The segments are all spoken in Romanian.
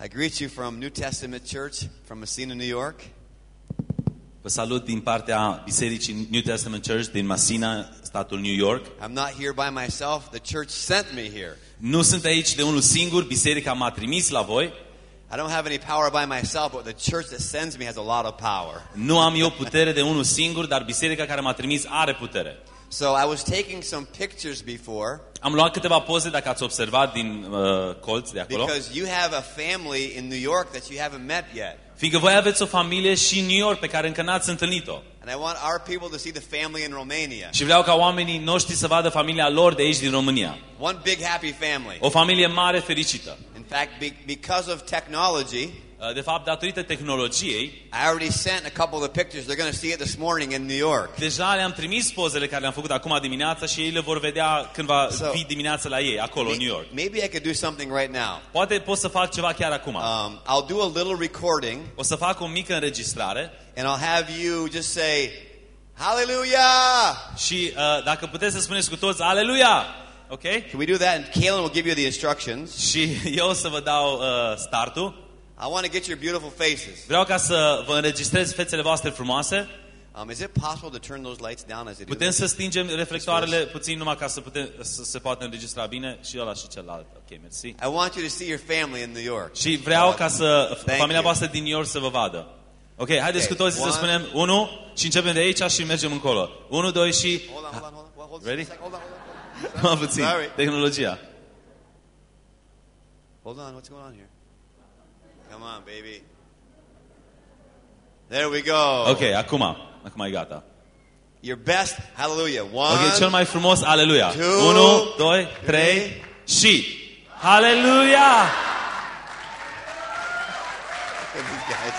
I greet you from New Testament Church from Messina, New York. Vă salut din partea Bisericii New Testament Church din Massena, statul New York. I'm not here by myself. The church sent me here. Nu sunt aici de unul singur, biserica m-a trimis la voi. I don't have any power by myself, but the church that sends me has a lot of power. Nu am eu putere de unul singur, dar biserica care m-a trimis are putere. So I was taking some pictures before Am luat câteva poze, dacă ați observat, din uh, colț de acolo. because you have a family in New York that you haven't met yet. Fiindcă voi aveți o familie și în New York pe care încă n-ați întâlnit-o. And I want our people to see the family in Romania. Și vreau ca oamenii noștri să vadă familia lor de aici din România. One big happy family. O familie mare fericită. In fact, be- because of technology, Uh, De fapt, datorită tehnologiei, I already sent a couple of the pictures. They're going to see it this morning in New York. deja le-am trimis pozele care le-am făcut acum dimineața și ei le vor vedea când va So- fi dimineața la ei, acolo, în New York. Maybe I could do something right now. Poate pot să fac ceva chiar acum. Um, I'll do a little recording, O să fac o mică înregistrare and I'll have you just say, Hallelujah! și uh, dacă puteți să spuneți cu toți, Aleluia! Ok? Can we do that? And Kaylin will give you the instructions. Și eu o să vă dau uh, startul. I want to get your beautiful faces. Vreau ca să vă înregistrez fețele voastre frumoase. Um, is it possible to turn those lights down as they do Putem this? să stingem reflectoarele puțin numai ca să, putem, să se poată înregistra bine și ăla și celălalt. Ok, mersi. I want you to see your family in New York. Și vreau ca să Thank familia you. voastră din New York să vă vadă. Ok, haideți Ok, cu toții să one. spunem 1 și începem de aici și mergem încolo. 1, 2 și... Hold on, hold on, hold on. Well, hold Ready? a sec, Hold on, hold on. Mă puțin, Sorry. tehnologia. Hold on, what's going on here? Come on, baby. There we go. Ok, acum. Acum e gata. Your best hallelujah. One. Ok, cel mai frumos, aleluia. two, 1, 2, 3 și... Look at these guys.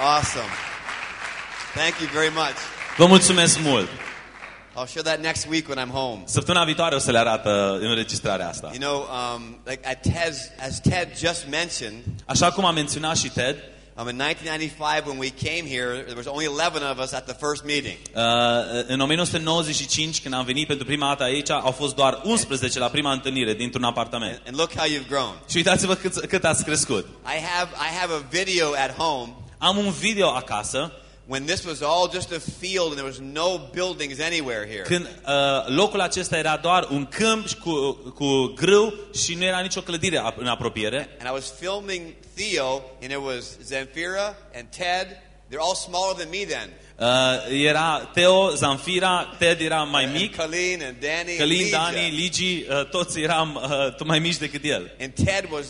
awesome. Thank you very much. Vă mulțumesc mult! I'll show that next week when I'm home. Săptămâna viitoare o să le arată înregistrarea asta. You know, um, like at Ted's, as Ted just mentioned, Așa cum a menționat și Ted, um, in 1995 when we came here, there was only 11 of us at the first meeting. uh, în 1995, când am venit pentru prima dată aici, au fost doar 11 la prima întâlnire dintr-un apartament. And look how you've grown. Și uitați-vă cât, cât ați crescut. I have, I have a video at home Am un video acasă when this was all just a field and there was no buildings anywhere here. când uh, locul acesta era doar un câmp și cu, cu grâu și nu era nicio clădire ap- în apropiere. And I was filming Theo, and it was Zamfira and Ted. They're all smaller than me then. Uh, era Teo, Zanfira, Ted era mai mic, Colleen and Danny. and Călin, Lydia. Dani, Ligi, uh, toți eram uh, tot mai mici decât el. And Ted was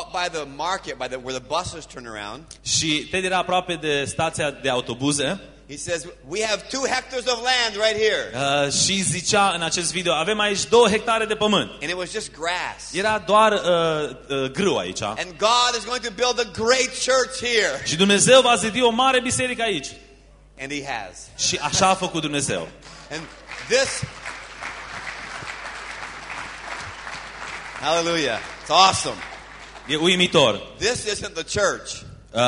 up by the market, by the, where the buses turn around. Și Ted era aproape de stația de autobuze He says, We have two hectares of land right here. uh, și zicea în acest video, avem aici două hectare de pământ. And it was just grass. Era doar uh, uh, grâu aici. And God is going to build a great church here. Și Dumnezeu va zidi o mare biserică aici. And He has. Și așa a făcut Dumnezeu. And this. Hallelujah. It's awesome. E uimitor. This isn't the church. Uh,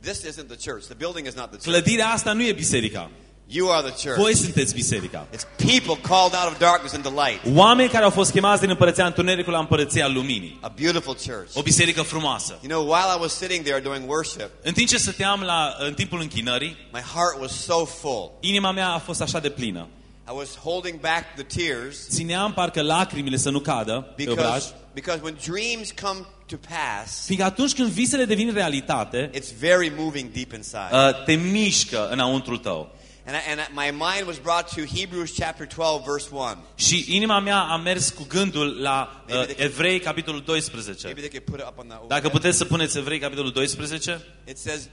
This isn't the church. The building is not the church. clădirea asta nu e biserica. You are the church. Voi sunteți biserica. It's people called out of darkness into light. Oameni care au fost chemați din împărăția întunericului la împărăția luminii. A beautiful church. O biserică frumoasă. You know, while I was sitting there doing worship, În timp ce stăteam la, în timpul închinării, my heart was so full. inima mea a fost așa de plină. I was holding back the tears Țineam parcă lacrimile să nu cadă pe obraj. because, because when dreams come to pass, Fiindcă atunci când visele devin realitate, it's very moving deep inside. uh, te mișcă înăuntrul tău. And, I, and I, my mind was brought to Hebrews chapter 12, verse 1. Și inima mea a mers cu gândul la uh, Evrei, capitolul 12. Maybe they could put it up on the. Dacă puteți să puneți Evrei, capitolul 12, It says,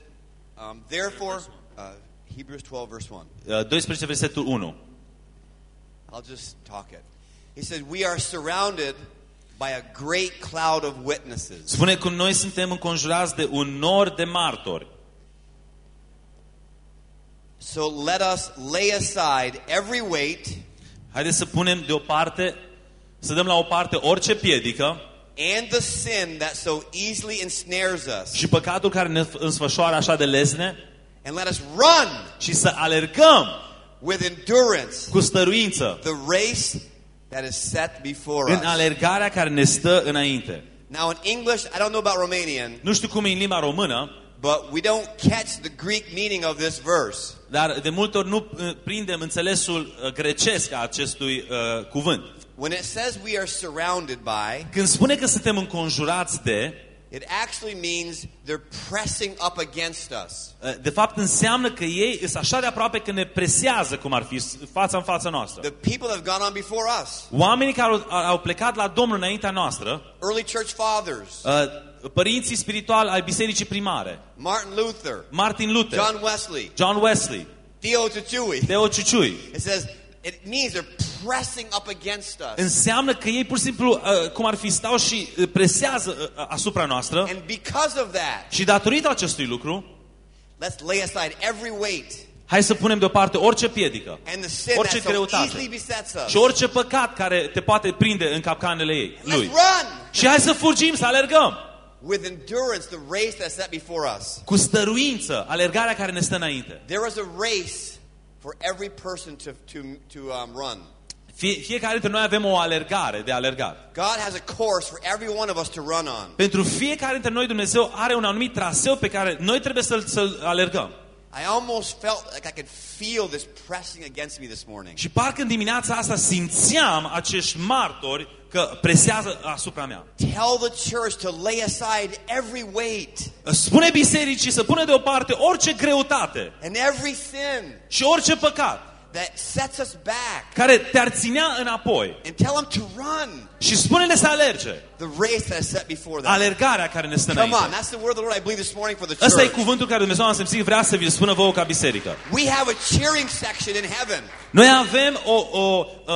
um, therefore, uh, Hebrews 12, verse 1. uh, 12, versetul 1. I'll just talk it. He says, We are surrounded by a great cloud of witnesses. Spune cum noi suntem înconjurați de un nor de martori. So let us lay aside every weight Haideți să punem deoparte, să dăm la o parte orice piedică and the sin that so easily ensnares us, și păcatul care ne însfășoară așa de lesne and let us run și să alergăm with endurance cu stăruință the race that is set before în us. alergarea care ne stă înainte. Now, in English, I don't know about Romanian, Nu știu cum e în limba română, but we don't catch the Greek meaning of this verse. dar de multe ori nu uh, prindem înțelesul uh, grecesc a acestui uh, cuvânt. When it says we are surrounded by, Când spune că suntem înconjurați de, it actually means they're pressing up against us. uh, de fapt înseamnă că ei sunt așa de aproape că ne presează cum ar fi fața în fața noastră. The people that have gone on before us, Oamenii care au, au plecat la Domnul înaintea noastră, early church fathers, uh, părinții spirituali ai bisericii primare, Martin Luther, Martin Luther, John Wesley, John Wesley, Theo Tuchui. Teo Ciuciui, It says it means they're pressing up against us. înseamnă că ei pur și simplu, uh, cum ar fi, stau și uh, presează uh, asupra noastră And because of that, și datorită acestui lucru, let's lay aside every weight hai să punem deoparte orice piedică and the sin Orice that so greutate. easily besets us. și orice păcat care te poate prinde în capcanele ei, Let's lui. run Și hai să fugim, să alergăm with endurance the race that's set before us. cu stăruință, alergarea care ne stă înainte. There is a race for every person to, to, to um, run. Fie, fiecare dintre noi avem o alergare de alergat. God has a course for every one of us to run on. Pentru fiecare dintre noi Dumnezeu are un anumit traseu pe care noi trebuie să-l, să-l alergăm. I almost felt like I could feel this pressing against me this morning. Și parcă în dimineața asta simțeam acești martori că presează asupra mea. Tell the church to lay aside every weight Spune bisericii să pună deoparte orice greutate and every sin și orice păcat that sets us back care te-ar ținea înapoi and tell them to run și spune-le să alerge. the race that is set before them. Alergarea care ne stă Come on, înainte. that's the word of the Lord I believe this morning for the Ăsta e church. cuvântul care Dumnezeu am simțit vrea să vi-l spună vouă ca biserică. We have a cheering section in heaven. Noi avem o, o, uh,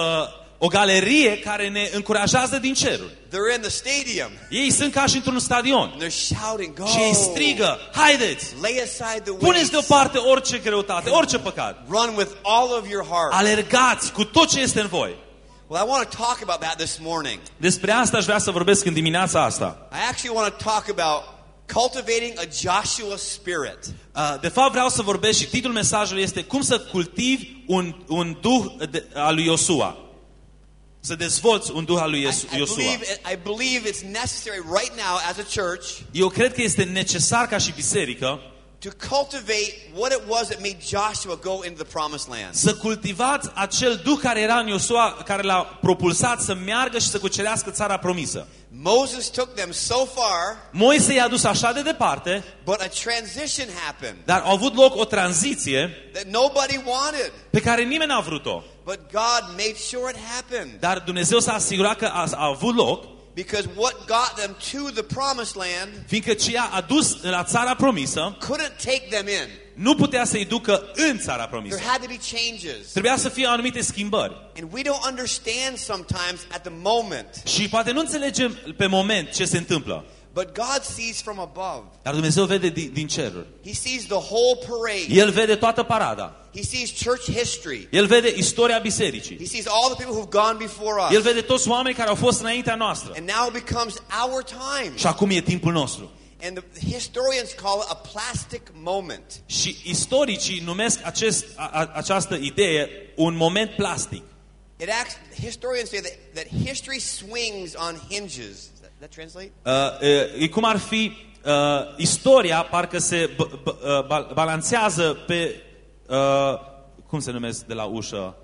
o galerie care ne încurajează din ceruri. They're in the stadium Ei sunt ca și într-un stadion. and they're shouting, Go! Și ei strigă, haideți, Lay aside the puneți weights. deoparte orice greutate, orice păcat. Run with all of your heart. Alergați cu tot ce este în voi. Well, I want to talk about that this morning. Despre asta aș vrea să vorbesc în dimineața asta. I actually want to talk about cultivating a Joshua spirit. Uh, De fapt vreau să vorbesc și titlul mesajului este Cum să cultivi un, un duh de, al lui Iosua. Să dezvolți un duh al lui I, Ios- I Iosua. believe, I believe it's necessary right now as a church Eu cred că este necesar ca și biserică to cultivate what it was that made Joshua go into the promised land. să cultivați acel duh care era în Iosua, care l-a propulsat să meargă și să cucerească țara promisă. Moses took them so far, Moise i-a dus așa de departe, but a transition happened dar a avut loc o tranziție that nobody wanted. pe care nimeni n-a vrut-o. But God made sure it happened. Dar Dumnezeu s-a asigurat că a, a avut loc, Because what got them to the promised land fiindcă ce a adus la țara promisă couldn't take them in. nu putea să-i ducă în țara promisă. There had to be changes. Trebuia să fie anumite schimbări. And we don't understand sometimes at the moment. Și poate nu înțelegem pe moment ce se întâmplă. But God sees from above. Dar Dumnezeu vede din, din ceruri. He sees the whole parade. El vede toată parada. He sees church history. El vede istoria bisericii. He sees all the people who've gone before us. El vede toți oamenii care au fost înaintea noastră. And now it becomes our time. Și acum e timpul nostru. And the historians call it a plastic moment. Și istoricii numesc acest, a, această idee un moment plastic. It acts, historians say that, that history swings on hinges. Does that, that translate? Uh, uh, e cum ar fi uh, istoria parcă se b- b- uh, bal- balanțează pe uh, cum se numesc de la ușă?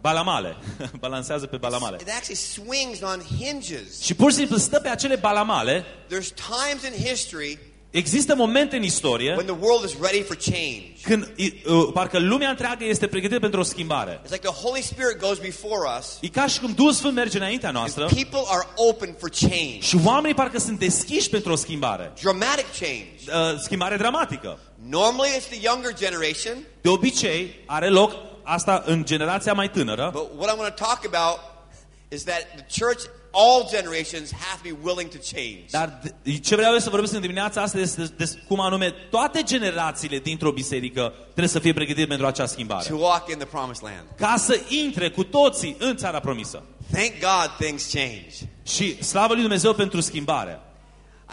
Balamale. Balanțează pe balamale. It actually swings on hinges. Și pur și simplu stă pe acele balamale. There's times in history Există momente în istorie when the world is ready for change. când uh, parcă lumea întreagă este pregătită pentru o schimbare. It's like the Holy Spirit goes before us. E ca și cum Duhul Sfânt merge înaintea noastră People are open for change. și oamenii parcă sunt deschiși pentru o schimbare. Dramatic change. Uh, schimbare dramatică. Normally it's the younger generation, De obicei are loc asta în generația mai tânără, but what I want to talk about is that the church, all generations have to be willing to change. dar de- ce vreau eu să vorbesc în dimineața asta este des, cum anume toate generațiile dintr-o biserică trebuie să fie pregătite pentru acea schimbare. To walk in the promised land. Ca să intre cu toții în țara promisă. Thank God things change. Și slavă lui Dumnezeu pentru schimbare.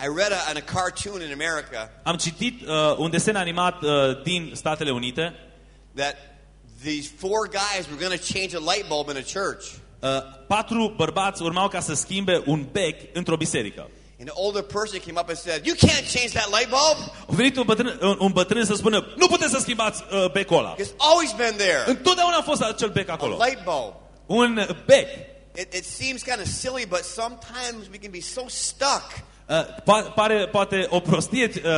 I read a, in a cartoon in America Am citit uh, un desen animat uh, din Statele Unite that these four guys were going to change a light bulb in a church. Uh, patru bărbați urmau ca să schimbe un bec într-o biserică. And the older person came up and said, You can't change that light bulb. A venit un bătrân, un, un bătrân să spună, nu puteți să schimbați uh, becul ăla. It's always been there. Întotdeauna a fost acel bec A acolo. light bulb. Un uh, bec. It, it seems kind of silly, but sometimes we can be so stuck. Uh, pa- pare poate o prostie uh,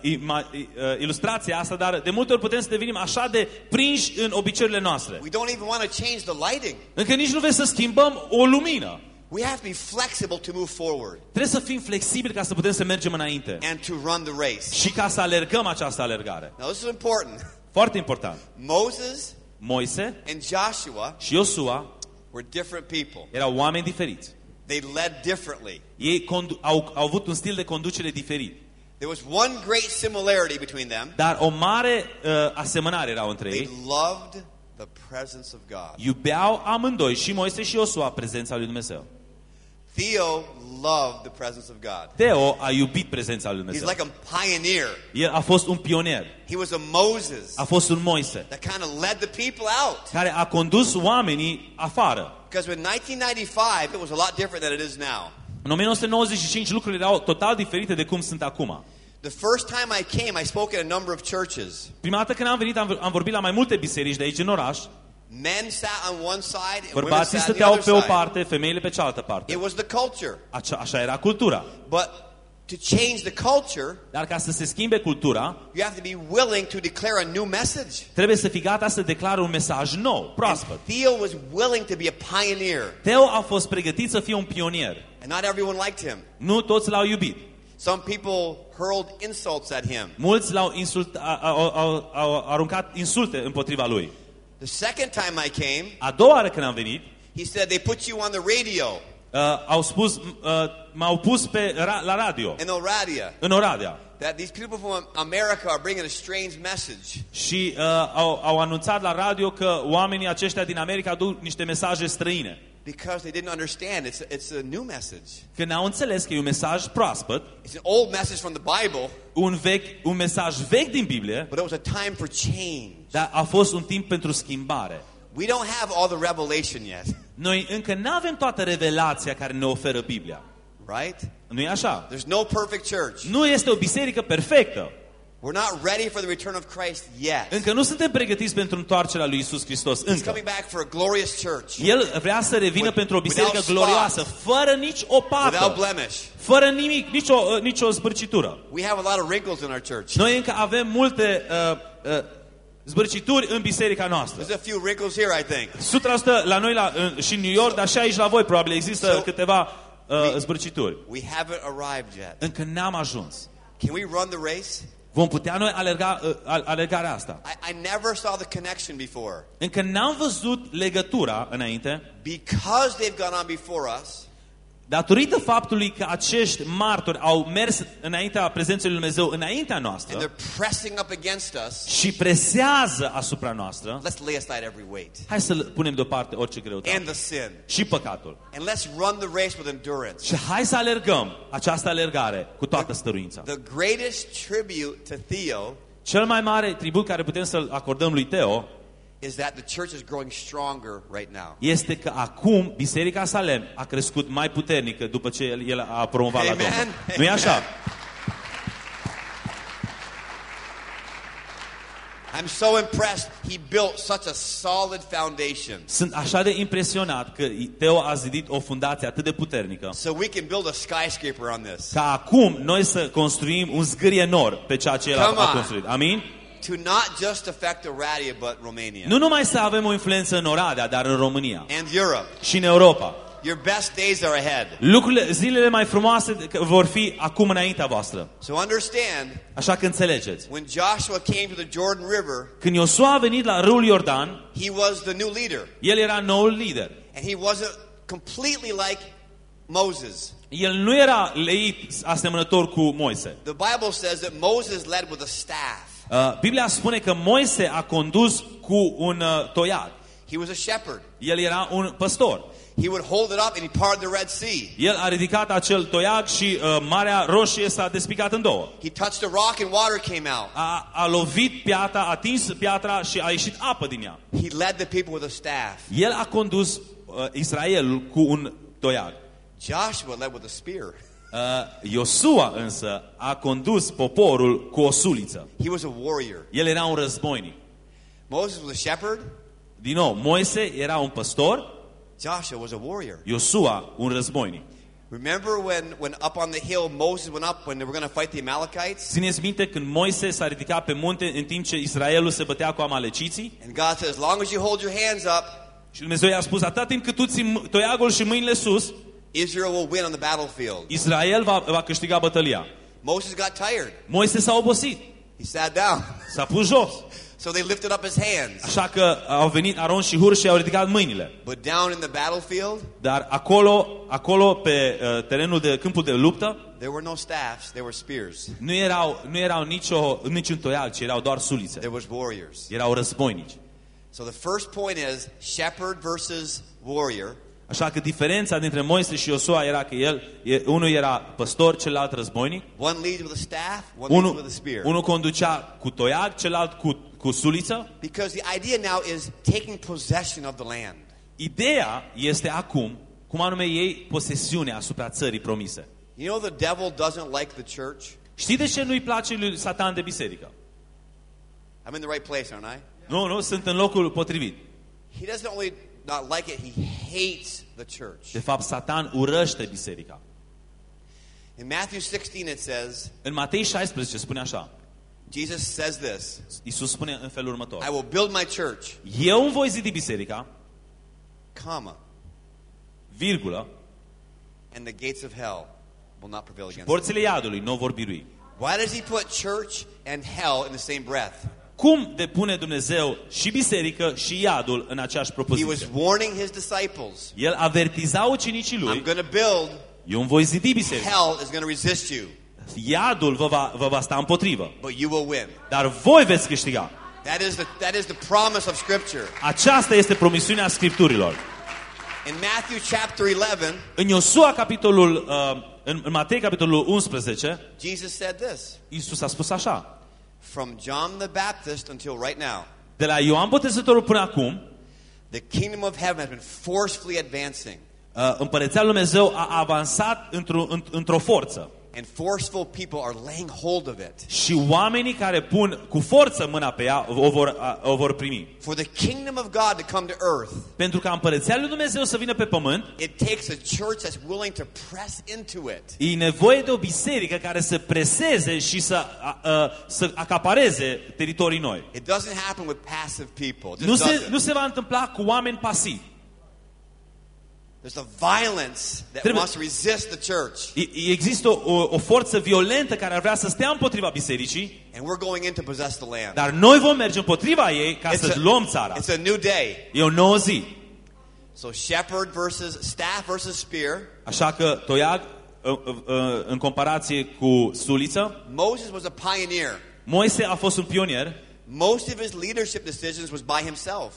ima, uh, ilustrația asta, dar de multe ori putem să devenim așa de prinși în obiceiurile noastre. We don't even want to change the lighting. Încă nici nu vrem să schimbăm o lumină. We have to be flexible to move forward Trebuie să fim flexibili ca să putem să mergem înainte. and to run the race. Și ca să alergăm această alergare. Now, this is important. Foarte important. Moses Moise and Joshua și Iosua were different people. erau oameni diferiți. They led differently. Ei condu- au, au avut un stil de conducere diferit. There was one great similarity between them. Dar o mare uh, asemănare erau între They ei. loved the presence of God. Iubeau amândoi, și Moise și Iosua, prezența lui Dumnezeu. Theo loved the presence of God. Teo a iubit prezența lui He's Dumnezeu. like a pioneer. El a fost un pionier. He was a Moses A fost un Moise that kind of led the people out. care a condus oamenii afară. Because in 1995, it was a lot different than it is now. În 1995 lucrurile erau total diferite de cum sunt acum. The first time I came, I spoke in a number of churches. Prima dată când am venit am, am vorbit la mai multe biserici de aici în oraș. Men sat on one side and women Bărbații sat on the stăteau other pe o side. parte, femeile pe cealaltă parte. It was the culture. Așa, așa era cultura. But to change the culture, Dar ca să se schimbe cultura, you have to be willing to declare a new message. trebuie să fii gata să declare un mesaj nou, proaspăt. Theo was willing to be a pioneer, Teo a fost pregătit să fie un pionier. and not everyone liked him. Nu toți l-au iubit. Some people hurled insults at him. Mulți l-au insult, a, a, au, au, au aruncat insulte împotriva lui. The second time I came, A doua oară când am venit, he said they put you on the radio uh, au spus, uh, m-au pus pe, ra, la radio, in Oradea în Oradea. that these people from America are bringing a strange message. Și uh, au, au anunțat la radio că oamenii aceștia din America aduc niște mesaje străine. Because they didn't understand. It's a, it's a new message. Că n-au înțeles că e un mesaj proaspăt, It's an old message from the Bible, un, vechi, un mesaj vechi din Biblie, but it was a time for change. dar a fost un timp pentru schimbare. We don't have all the revelation yet, Noi încă nu avem toată revelația care ne oferă Biblia. right? nu e așa? There's no perfect church. Nu este o biserică perfectă. We're not ready for the return of Christ yet. Încă nu suntem pregătiți pentru întoarcerea lui Isus Hristos. He's Încă. coming back for a glorious church El vrea să revină With- pentru o biserică without glorioasă, fără nici o without pată, blemish. fără nimic, nicio, uh, nicio zbârcitură. We have a lot of wrinkles in our church. Noi încă avem multe uh, uh, zbârcituri în biserica noastră. There's a few wrinkles here, I think. 100% la noi la, în, și în New York, dar și aici la voi probabil există So- câteva uh, zbârcituri. We haven't arrived yet. Încă n-am ajuns. Can we run the race? Vom putea noi alerga, uh, al- alergarea asta. I, I never saw the connection before. Încă n-am văzut legătura înainte, Because they've gone on before us, datorită faptului că acești martori au mers înaintea prezenței lui Dumnezeu, înaintea and noastră, they're pressing up against us, și presează asupra noastră, let's lay aside every weight hai să punem deoparte orice greutate. and the sin. Și păcatul. And let's run the race with endurance. Și hai să alergăm această alergare cu toată stăruința. The greatest tribute to Theo Cel mai mare tribut care putem să-l acordăm lui Teo is that the church is growing stronger right now. este că acum Biserica Salem a crescut mai puternică după ce el, el a promovat la Amen. Domnul. nu e așa? I'm so impressed. He built such a solid foundation. Sunt așa de impresionat că Teo a zidit o fundație atât de puternică So we can build a skyscraper on this. ca acum noi să construim un zgârie nor pe ceea ce el a, Come a on. construit. Amin? To not just affect Aradia, but Romania Nu numai să avem o influență în Oradea, dar în România and Europe. și în Europa. Your best days are ahead. Lucrurile, zilele mai frumoase vor fi acum înaintea voastră. So understand, Așa că înțelegeți. when Joshua came to the Jordan River, Când Iosua a venit la râul Iordan, he was the new leader. el era noul lider. And he wasn't completely like Moses. El nu era leit asemănător cu Moise. The Bible says that Moses led with a staff. Uh, Biblia spune că Moise a condus cu un uh, toiat. He was a shepherd. El era un păstor. He would hold it up and he parted the Red Sea. El a ridicat acel toiag și uh, Marea Roșie s-a despicat în două. He touched a rock and water came out. A, a lovit piatra, a atins piatra și a ieșit apă din ea. He led the people with a staff. El a condus uh, Israelul cu un toiag. Joshua led with a spear. Uh, Iosua însă a condus poporul cu o suliță. He was a warrior. El era un războinic. Moses was a shepherd. Din nou, Moise era un păstor, Joshua was a warrior. Iosua un războinic. Remember when, when up on the hill Moses went up when they were going to fight the Amalekites? Țineți minte când Moise s-a ridicat pe munte în timp ce Israelul se bătea cu amaleciții? And God said, as long as you hold your hands up, Și Dumnezeu i-a spus, atâta timp cât tu ții toiagul și mâinile sus, Israel will win on the battlefield. Israel va, va câștiga bătălia. Moses got tired. Moise s-a obosit, He sat down. s-a pus jos. So they lifted up his hands. Așa că au venit Aron și Hur și au ridicat mâinile. But down in the battlefield, Dar acolo, acolo pe uh, terenul de câmpul de luptă, there were no staffs, there were spears. nu erau, nu erau nicio, niciun toiag, ci erau doar sulițe. There was warriors. Erau războinici. So the first point is shepherd versus warrior. Așa că diferența dintre Moise și Iosua era că el, e- unul era păstor, celălalt războinic, One leads with a staff, one leads with unul, a spear. unul conducea cu toiag, celălalt cu, cu suliță. Because the idea now is taking possession of the land. Ideea este acum, cum anume ei posesiunea asupra țării promise. You know the devil doesn't like the church? Știi de ce nu-i place lui Satan de biserică? I'm in the right place, aren't I? Nu, nu, sunt în locul potrivit. He doesn't only not like it, he hates the church. De fapt, Satan urăște biserica. In Matthew 16 it says, În Matei 16 spune așa. Jesus says this, Iisus spune în felul I will build my church, Eu îmi voi zidi biserica, comma, virgulă, and the gates of hell will not prevail against porțile iadului nu vor birui. Why does he put church and hell in the same breath? Cum depune Dumnezeu și biserică și iadul în aceeași He was propoziție? warning his disciples, El avertiza ucenicii I'm lui, going to build, eu îmi voi zidi biserica. hell is going to resist you, Iadul vă va, vă va sta împotrivă, but you will win. dar voi veți câștiga. That is the, that is the promise of Scripture. Aceasta este promisiunea Scripturilor. In Matthew chapter 11, În Iosua, capitolul, uh, în, în Matei, capitolul 11, Jesus said this Iisus a spus așa. From John the Baptist until right now, De la Ioan Botezătorul până acum, the kingdom of heaven has been forcefully advancing, uh, împărăția lui Dumnezeu a avansat într-o, înt- într-o forță. And forceful people are laying hold of it. Și oamenii care pun cu forță mâna pe ea o vor, a- o vor primi. For the kingdom of God to come to earth, Pentru ca împărăția lui Dumnezeu să vină pe pământ, it takes a church that's willing to press into it. e nevoie de o biserică care să preseze și să, a, a, să acapareze teritorii noi. It doesn't happen with passive people. It Nu just se, doesn't. nu se va întâmpla cu oameni pasivi. There's a violence that Trebuie- wants to resist the church. E- Există o, o forță violentă care ar vrea să stea împotriva bisericii, And we're going in to possess the land. dar noi vom merge împotriva ei ca It's să a- luăm țara. It's a new day. E o nouă zi. So shepherd versus staff versus spear. Așa că toiag, uh, uh, uh, în comparație cu suliță, Moses was a pioneer. Moise a fost un pionier. Most of his leadership decisions was by himself.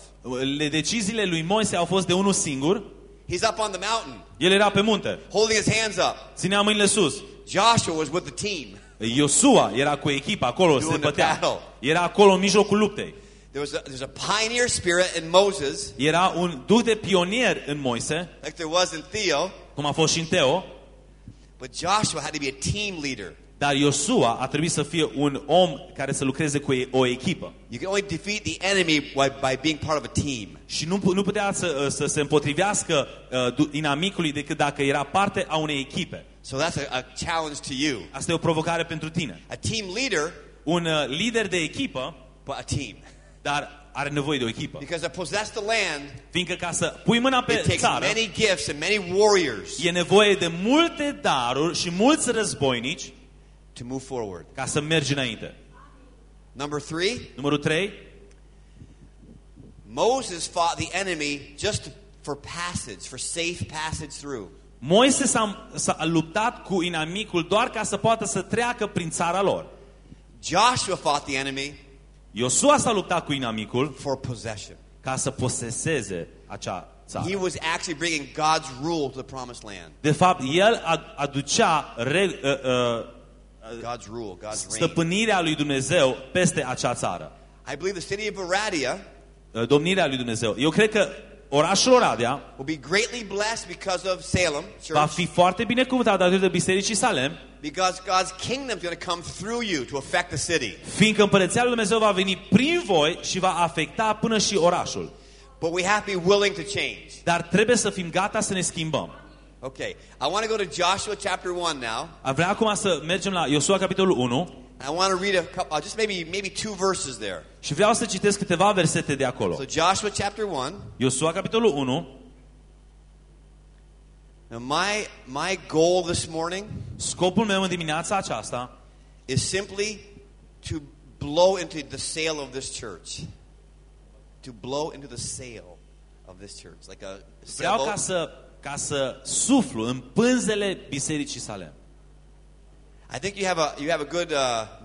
Le deciziile lui Moise au fost de unul singur. He's up on the mountain, El era pe munte, holding his hands up. ținea mâinile sus. Joshua was with the team. Iosua era cu echipa acolo, se bătea. Era acolo în mijlocul luptei. There was a, there's a pioneer spirit in Moses, Era un duh de pionier în Moise, like there was in Theo, cum a fost și în Teo, but Joshua had to be a team leader. Dar Iosua a trebuit să fie un om care să lucreze cu o echipă. You can only defeat the enemy by, by being part of a team. Și nu, pu- nu putea să, să se împotrivească uh, du- inamicului decât dacă era parte a unei echipe. So that's a, a challenge to you. Asta e o provocare pentru tine. A team leader, Un uh, lider de echipă, but a team. dar are nevoie de o echipă. Because to possess the land, Fiindcă ca să pui mâna it pe takes țară, many gifts and many warriors e nevoie de multe daruri și mulți războinici to move forward. ca să mergi înainte. Number three, Numărul 3, Moses fought the enemy just for passage, for safe passage through. Moise s-a, s-a luptat cu inamicul doar ca să poată să treacă prin țara lor. Joshua fought the enemy Iosua s-a luptat cu inamicul for possession. ca să poseseze acea țară. He was actually bringing God's rule to the promised land. De fapt, el ad- aducea re, uh, uh, God's rule, God's reign. stăpânirea lui Dumnezeu peste acea țară. I believe the city of Aradia Uh, Domnirea lui Dumnezeu. Eu cred că orașul Oradea will be greatly blessed because of Salem va church, fi foarte binecuvântat datorită Bisericii Salem, because God's kingdom is going to come through you to affect the city. fiindcă împărăția lui Dumnezeu va veni prin voi și va afecta până și orașul. But we have to be willing to change. Dar trebuie să fim gata să ne schimbăm. Okay, I want to go to Joshua chapter 1 now. Vrea acum să mergem la Iosua capitolul 1 I want to read a couple, uh, just maybe maybe two verses there. și vreau să citesc câteva versete de acolo. So Joshua chapter 1. Iosua capitolul 1, Now my my goal this morning scopul meu în dimineața aceasta is simply to blow into the sail of this church. To blow into the sail of this church, like a vreau ca să, ca să suflu în pânzele Bisericii Salem. I think you have a you have a good uh,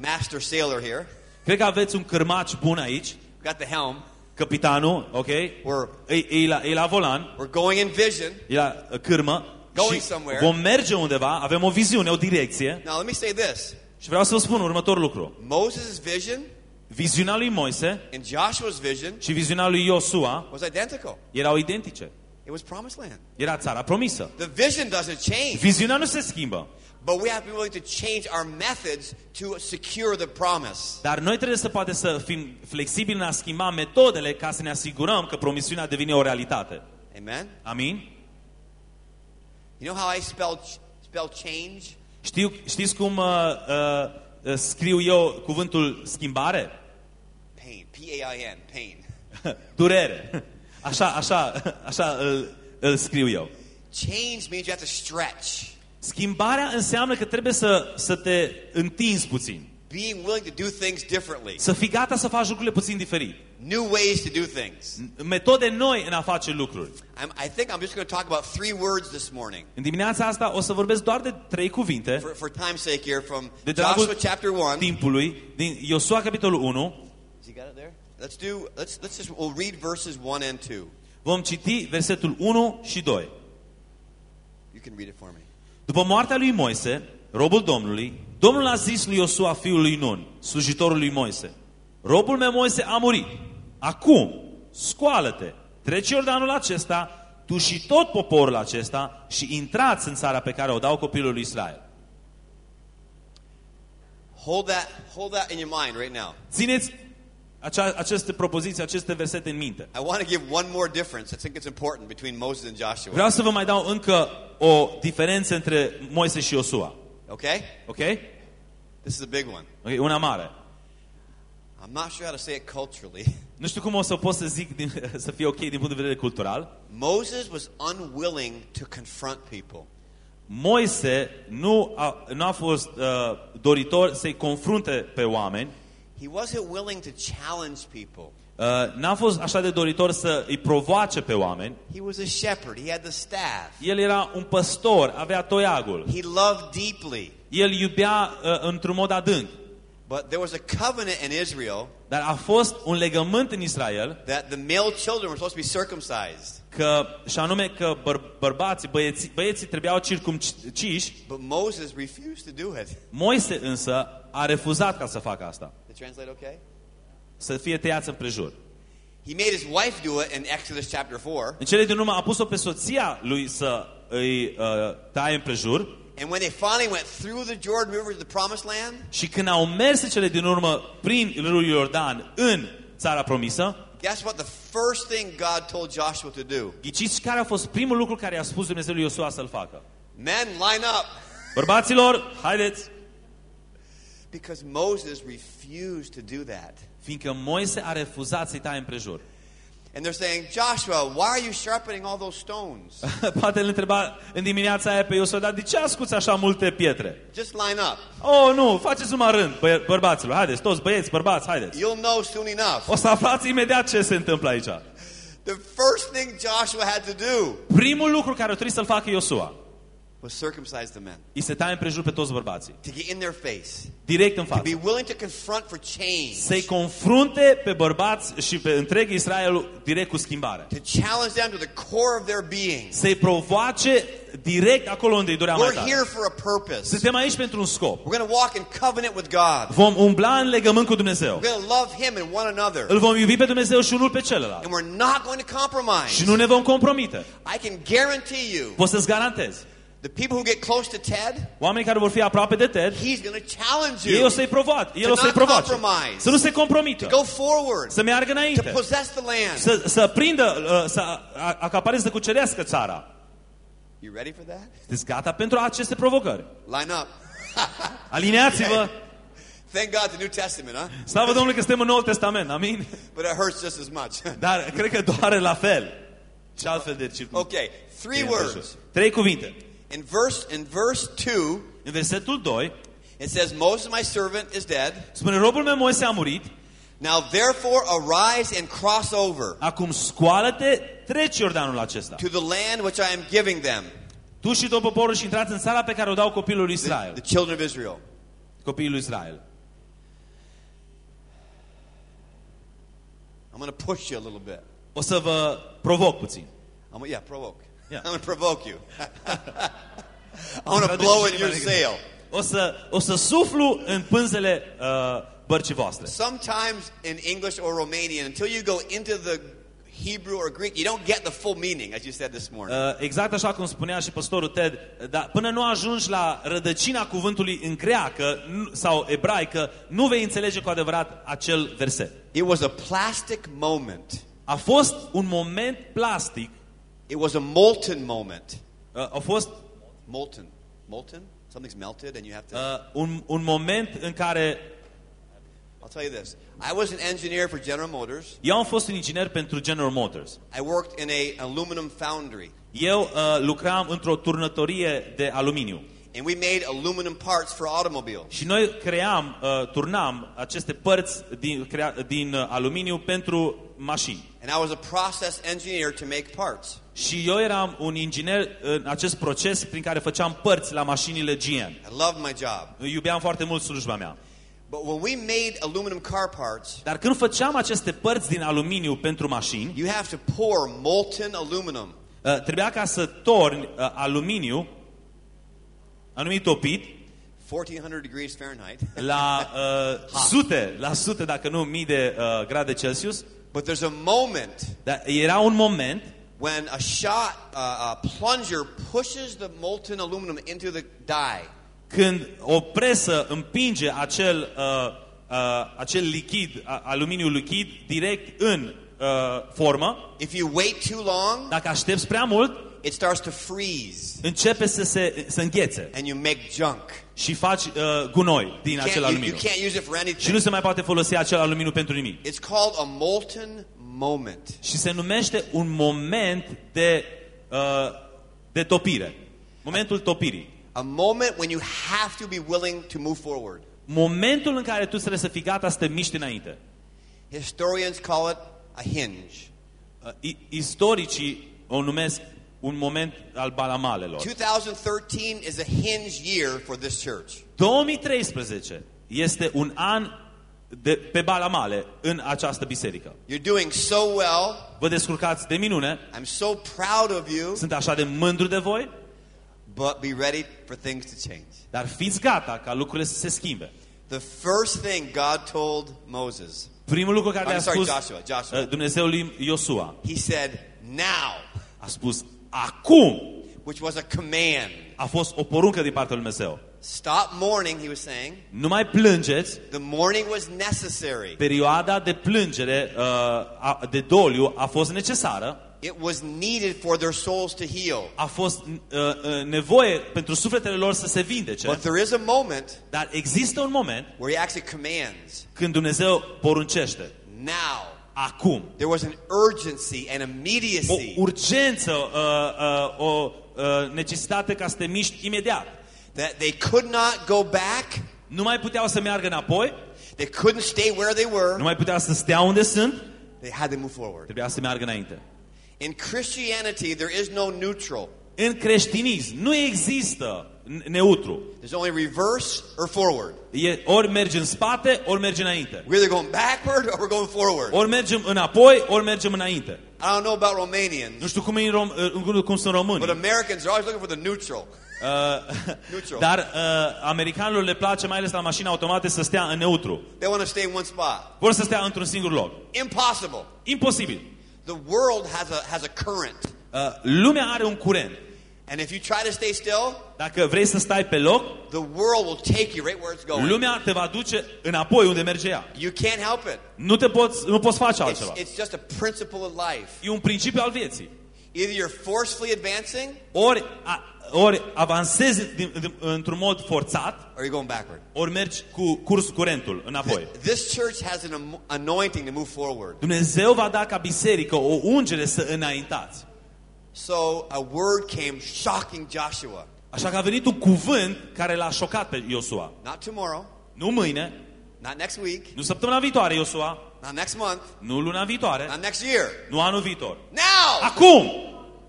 master sailor here. Cred că aveți un cârmaci bun aici, Got the helm. capitanul, ok? We're E, e, la, e la volan, we're going in vision. e la uh, cârmă Going și somewhere. vom merge undeva, avem o viziune, o direcție Now let me say this: și vreau să vă spun următorul lucru. Moses' vision Viziunea lui Moise and Joshua's vision și viziunea lui Iosua was identical. erau identice. It was promised land. Era țara promisă. The vision doesn't change, Viziunea nu se schimbă, but we have to be willing to change our methods to secure the promise. dar noi trebuie să poate să fim flexibili în a schimba metodele ca să ne asigurăm că promisiunea devine o realitate. Amen. Amin? You know how I spell spell change? Știu, știți cum uh, uh, uh, scriu eu cuvântul schimbare? Pain. P A I N. Pain. Durere. Așa, așa, așa îl, îl scriu eu. Change means you have to stretch. Schimbarea înseamnă că trebuie să, să te întinzi puțin. Being willing to do things differently. Să fii gata să faci lucrurile puțin diferit. New ways to do things. Metode noi în a face lucruri. I'm, I think I'm just going to talk about three words this morning. În dimineața asta o să vorbesc doar de trei cuvinte For, for time's sake here from de dragul Joshua chapter 1. timpului din Iosua capitolul 1. Has he got it there? Let's do, let's, let's just, we'll read verses 1 and 2. Vom citi versetul 1 și 2. You can read it for me. După moartea lui Moise, robul Domnului, Domnul a zis lui Iosua, fiul lui Nun, slujitorul lui Moise, Robul meu Moise a murit. Acum, scoală-te, treci Iordanul acesta, tu și tot poporul acesta și intrați în țara pe care o dau copilul lui Israel. Hold that, hold that in your mind right now. Țineți acea, aceste propoziții, aceste versete în minte. I want to give one more difference. I think it's important between Moses and Joshua. Vreau să vă mai dau încă o diferență între Moise și Iosua. Okay? Ok? This is a big one. Ok, Una mare. I'm not sure how to say it culturally. Nu știu cum o să pot să zic din, să fie ok din punct de vedere cultural. Moses was unwilling to confront people. Moise nu a, nu a fost uh, doritor să-i confrunte pe oameni, He wasn't willing to challenge people. uh, n-a fost așa de doritor să îi provoace pe oameni. He was a shepherd. He had the staff. El era un păstor, avea toiagul. He loved deeply. El iubea uh, într-un mod adânc. But there was a covenant in Israel Dar a fost un legământ în Israel that the male children were supposed to be circumcised. că, și anume că băr, bărbații, băieții, băieții trebuiau circumciși. But Moses refused to do it. Moise însă a refuzat ca să facă asta. The translate okay? Să fie tăiați împrejur. He made his wife do it in Exodus chapter 4. În cele din urmă a pus-o pe soția lui să îi uh, taie împrejur. And when they finally went through the Jordan River to the promised land, Și când au mers în cele din urmă prin râul Iordan în țara promisă, guess what? The first thing God told Joshua to do? ghiciți care a fost primul lucru care i-a spus Dumnezeu lui Iosua să-l facă? Men, line up. Bărbaților, haideți! Because Moses refused to do that. Fiindcă Moise a refuzat să-i taie împrejur. And they're saying, Joshua, why are you sharpening all those stones? Poate îl întreba în dimineața aia pe Iosua, dar de ce ascuți așa multe pietre? Just line up. Oh, nu, faceți numai rând, bă- bărbaților, haideți, toți băieți, bărbați, haideți. You'll know soon enough. O să aflați imediat ce se întâmplă aici. The first thing Joshua had to do Primul lucru care trebuie să-l facă Iosua was circumcise the men. îi se taie împrejur pe toți bărbații. To get in their face. Direct în To față. be willing to confront for change. Să-i confrunte pe bărbați și pe întreg Israelul direct cu schimbare. To challenge them to the core of their being. Să-i provoace direct acolo unde îi dorea mai We're tare. here for a purpose. Suntem aici pentru un scop. We're going to walk in covenant with God. Vom umbla în legământ cu Dumnezeu. We're going to love Him and one another. Îl vom iubi pe Dumnezeu și unul pe celălalt. And we're not going to compromise. Și nu ne vom compromite. I can guarantee you, Pot să-ți garantez. The people who get close to Ted, Oamenii care vor fi aproape de Ted, he's going to challenge ei you o să-i provoace. El To o să-i not provoace. compromise. Să nu se compromită. to go forward, Să meargă to înainte. possess the land. Să, să prindă, uh, să a- acapareze, să cucerească țara. You ready for that? Sunteți gata pentru aceste provocări? Line up. Alineați-vă! Thank God the New Testament, huh? Slavă Domnului că suntem în Noul Testament, amin? But it hurts just as much. Dar cred că doare la fel. Și altfel de circunstanțe. okay, three words. Trei cuvinte. In verse in verse 2, În versetul 2 it says, Moses, my servant, is dead. spune, robul meu Moise a murit, Now therefore arise and cross over acum scoală-te, treci Iordanul acesta. to the land which I am giving them, Tu și tot poporul și intrați în țara pe care o dau copilul lui the, Israel. the children of Israel. Copiii lui Israel. I'm going to push you a little bit. O să vă provoc puțin. I'm, yeah, provoke. Yeah. I'm going to provoke you. I want to blow in your sail. O să, o să suflu în pânzele uh, bărcii voastre. Sometimes in English or Romanian, until you go into the Hebrew or Greek, you don't get the full meaning, as you said this morning. Uh, exact așa cum spunea și pastorul Ted, dar până nu ajungi la rădăcina cuvântului în greacă nu- sau ebraică, nu vei înțelege cu adevărat acel verset. It was a plastic moment. A fost un moment plastic, It was a molten moment. uh, a fost Molten. Molten? Something's melted and you have to. uh, un, un moment în care I'll tell you this. I was an engineer for General Motors. eu am fost un inginer pentru General Motors. I worked in a aluminum foundry. Eu uh, lucram într-o turnătorie de aluminiu. And we made aluminum parts for automobiles. Și noi cream, uh, turnam aceste părți din, crea, din uh, aluminiu pentru mașini. And I was a process engineer to make parts. Și eu eram un inginer în acest proces prin care făceam părți la mașinile GM. I loved my job. Iubeam foarte mult slujba mea. But when we made aluminum car parts, Dar când făceam aceste părți din aluminiu pentru mașini, you have to pour molten aluminum uh, trebuia ca să torni uh, aluminiu, anumit topit, 1400 degrees Fahrenheit. la uh, sute, la sute, dacă nu mii de uh, grade Celsius. But there's a moment Dar era un moment when a shot, uh, a plunger pushes the molten aluminum into the die. când o presă împinge acel, uh, uh, acel lichid, a, aluminiu lichid, direct în uh, formă, If you wait too long, dacă aștepți prea mult, it starts to freeze începe să se să înghețe and you make junk. și faci uh, gunoi din You acel can't, you, you aluminiu. can't use it for Și nu anything. se mai poate folosi acel aluminiu pentru nimic. It's called a molten moment. Și se numește un moment de, uh, de topire. Momentul topirii. A moment when you have to be willing to move forward. Momentul în care tu trebuie să fii gata să te miști înainte. Historians call it a hinge. Uh, i- istoricii o numesc un moment al balamalelor. 2013 is a hinge year for this church. 2013 este un an de, pe balamale în această biserică. You're doing so well. Vă descurcați de minune, I'm so proud of you, sunt așa de mândru de voi, but be ready for things to change. dar fiți gata ca lucrurile să se schimbe. The first thing God told Moses, Primul lucru care I'm a sorry, spus Joshua, Joshua. uh, Dumnezeul lui Iosua, he said, now, a spus acum, which was a command. a fost o poruncă din partea lui Dumnezeu. Stop mourning, he was saying. Nu mai plângeți, The mourning was necessary. perioada de plângere, uh, a- de doliu a fost necesară, It was needed for their souls to heal. a fost uh, uh, nevoie pentru sufletele lor să se vindece, But there is a moment dar există un moment where he actually commands, când Dumnezeu poruncește. now. Acum. There was an urgency and O immediacy urgență, uh, uh, o uh, necesitate ca să te miști imediat. That they could not go back. Nu mai puteau să meargă înapoi, They couldn't stay where they nu were. mai puteau să stea unde sunt, They had to move forward. trebuia să meargă înainte. In Christianity, there is no neutral. În creștinism nu există n- neutru. There's only reverse or forward. E, ori mergi în spate, ori mergi înainte. We're either going backward or we're going forward. Ori mergem înapoi, ori mergem înainte. I don't know about Romanians, Nu știu cum, e în rom, uh, cum sunt românii. but Americans are always looking for the neutral. Uh, Neutral. dar uh, americanilor le place, mai ales la mașini automate, să stea în neutru. They want to stay in one spot. Vor să stea într-un singur loc. Impossible. Imposibil. The world has a, has a current. Uh, lumea are un curent. And if you try to stay still, Dacă vrei să stai pe loc, the world will take you right where it's going. lumea te va duce înapoi unde merge ea. You can't help it. Nu, te poți, nu poți face It's, altceva. it's just a principle of life. E un principiu al vieții. Either you're forcefully advancing Ori, a, ori avansezi din, din, într-un mod forțat, or you're going backward. ori mergi cu curs curentul înapoi. This church has an am- anointing to move forward. Dumnezeu va da ca biserică o ungere să înaintați. So a word came shocking Joshua. Așa că a venit un cuvânt care l-a șocat pe Iosua. Not tomorrow, Nu mâine, not next week, nu săptămâna viitoare, Iosua, not next month, nu luna viitoare, not next year. nu anul viitor. Now! Acum!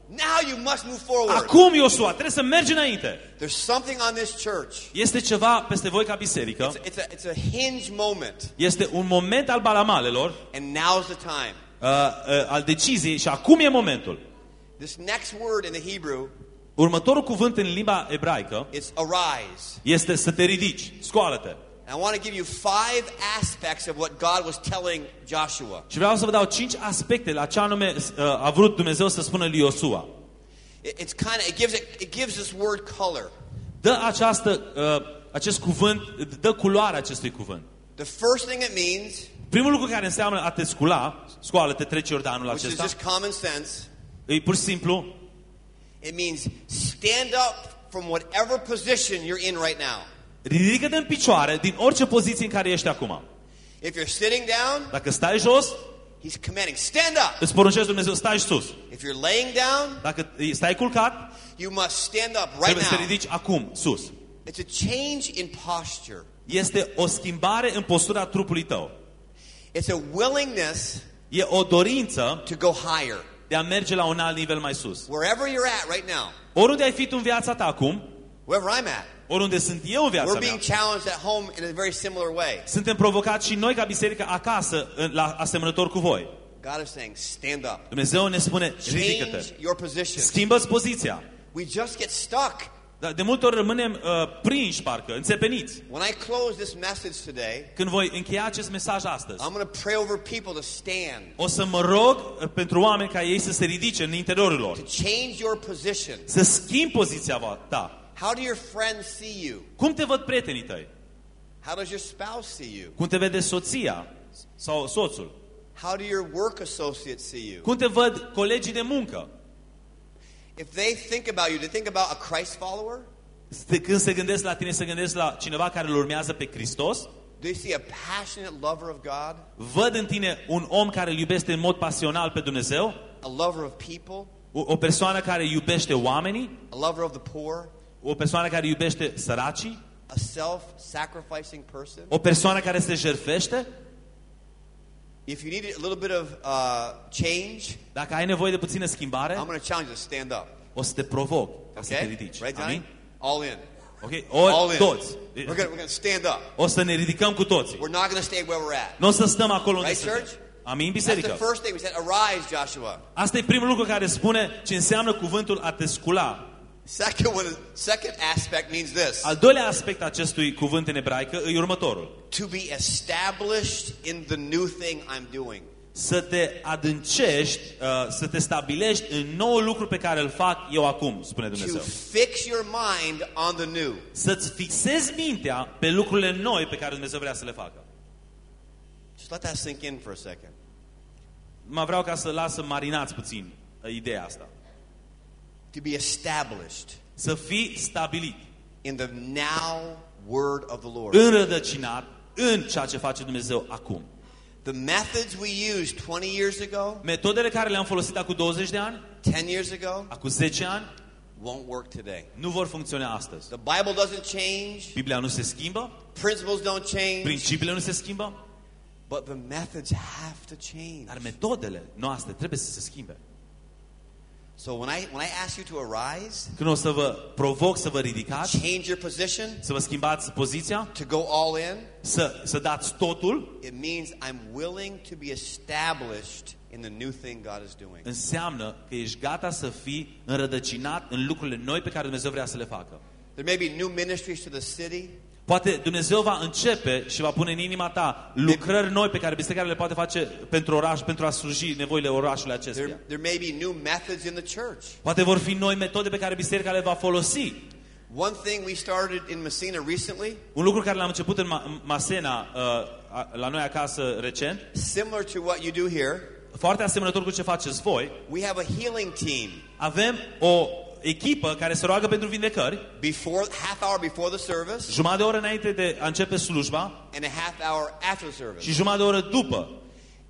Now you must move forward. Acum, Iosua, trebuie să mergi înainte. There's something on this church. Este ceva peste voi ca biserică. It's, it's, a, it's a hinge moment. Este un moment al balamalelor, And now's the time. uh, uh, al deciziei și acum e momentul. This next word in the Hebrew, Următorul cuvânt în limba ebraică it's arise. este să te ridici, scoală-te. And I want to give you five aspects of what God was telling Joshua. Și vreau să vă dau cinci aspecte la ce anume uh, a vrut Dumnezeu să spună lui Iosua. It, it's kind of it gives it, it gives this word color. Dă această, uh, acest cuvânt, dă culoare acestui cuvânt. The first thing it means, Primul lucru care înseamnă a te scula, scoală-te, trece Iordanul which is acesta, just common sense, e pur și simplu, it means stand up from whatever position you're in right now. ridică-te în picioare din orice poziție în care ești acum. If you're sitting down, Dacă stai jos, he's commanding, stand up. îți poruncește Dumnezeu, stai sus. If you're laying down, Dacă stai culcat, you must stand up right trebuie să te now. ridici acum, sus. It's a change in posture. Este o schimbare în postura trupului tău. It's a willingness E o dorință to go higher. De a merge la un alt nivel mai sus. Wherever you're at right now, Oriunde ai fi tu în viața ta acum, wherever I'm at, oriunde sunt eu în viața we're mea, being challenged at home in a very similar way. suntem provocați și noi ca biserică acasă, în- la asemănător cu voi. God is saying, stand up. Dumnezeu ne spune, ridică-te. Change your position. Schimbă-ți poziția. We just get stuck. Dar de multe ori rămânem uh, prinși, parcă, înțepeniți. When I close this message today, Când voi încheia acest mesaj astăzi, I'm going to pray over people to stand, o să mă rog uh, pentru oameni ca ei să se ridice în interiorul lor. to change your position. Să schimbi poziția vo- ta. How do your friends see you? Cum te văd prietenii tăi? How does your spouse see you? Cum te vede soția sau soțul? How do your work associates see you? Cum te văd colegii de muncă? If they think about you, they think about a Christ follower? Ste- Când se gândesc la tine, se gândesc la cineva care îl urmează pe Hristos? Do you see a passionate lover of God? Văd în tine un om care îl iubește în mod pasional pe Dumnezeu? A lover of people? O, o persoană care iubește oamenii? A lover of the poor? O persoană care iubește săracii? A self-sacrificing person? O persoană care se jertfește? If you need a little bit of uh, change, Dacă ai nevoie de puțină schimbare, I'm going to challenge you to stand up. o să te provoc ca să te Okay? ridici. Right, Amin? Johnny? All in. Ok? All Ori in. toți. We're going we're gonna stand up. O să ne ridicăm cu toții. We're not going to stay where we're at. Nu o să stăm acolo unde Right, suntem. church? Amin, That's the biserică? first thing. We said, arise, Joshua. Asta e primul lucru care spune ce înseamnă cuvântul a te scula. Second one, second aspect means this. Al doilea aspect acestui cuvânt în ebraică e următorul. To be established in the new thing I'm doing. Să te adâncești, uh, să te stabilești în nou lucru pe care îl fac eu acum, spune To Dumnezeu. fix your mind on the new. Să-ți fixezi mintea pe lucrurile noi pe care Dumnezeu vrea să le facă. Just let that sink in for a second. Mă vreau ca să las să marinați puțin uh, ideea asta. To be established Să fii stabilit, in the now word of the Lord. înrădăcinat în ceea ce face Dumnezeu acum. The methods we used 20 years ago, Metodele care le-am folosit acum 20 de ani, 10 years ago, acum 10 ani, won't work today. nu vor funcționa astăzi. The Bible doesn't change, Biblia nu se schimbă, principles don't change, principiile nu se schimbă, but the methods have to change. dar metodele noastre trebuie să se schimbe. So when I when I ask you to arise, când o să vă provoc să vă ridicați, change your position, să vă schimbați poziția, to go all in, să, să dați totul, it means I'm willing to be established in the new thing God is doing. înseamnă că ești gata să fii înrădăcinat în lucrurile noi pe care Dumnezeu vrea să le facă. There may be new ministries to the city. Poate Dumnezeu va începe și va pune în inima ta lucrări noi pe care biserica le poate face pentru oraș, pentru a sluji nevoile orașului acestuia. There, there may be new methods in the church. Poate vor fi noi metode pe care biserica le va folosi. One thing we started in Messina recently, Un lucru care l-am început în Ma- Masena, uh, a- la noi acasă recent, similar to what you do here, foarte asemănător cu ce faceți voi, we have a healing team. avem o echipă care se roagă pentru vindecări, Before half hour before the service jumătate de oră înainte de a începe slujba and a half hour after the service. și jumătate de oră după.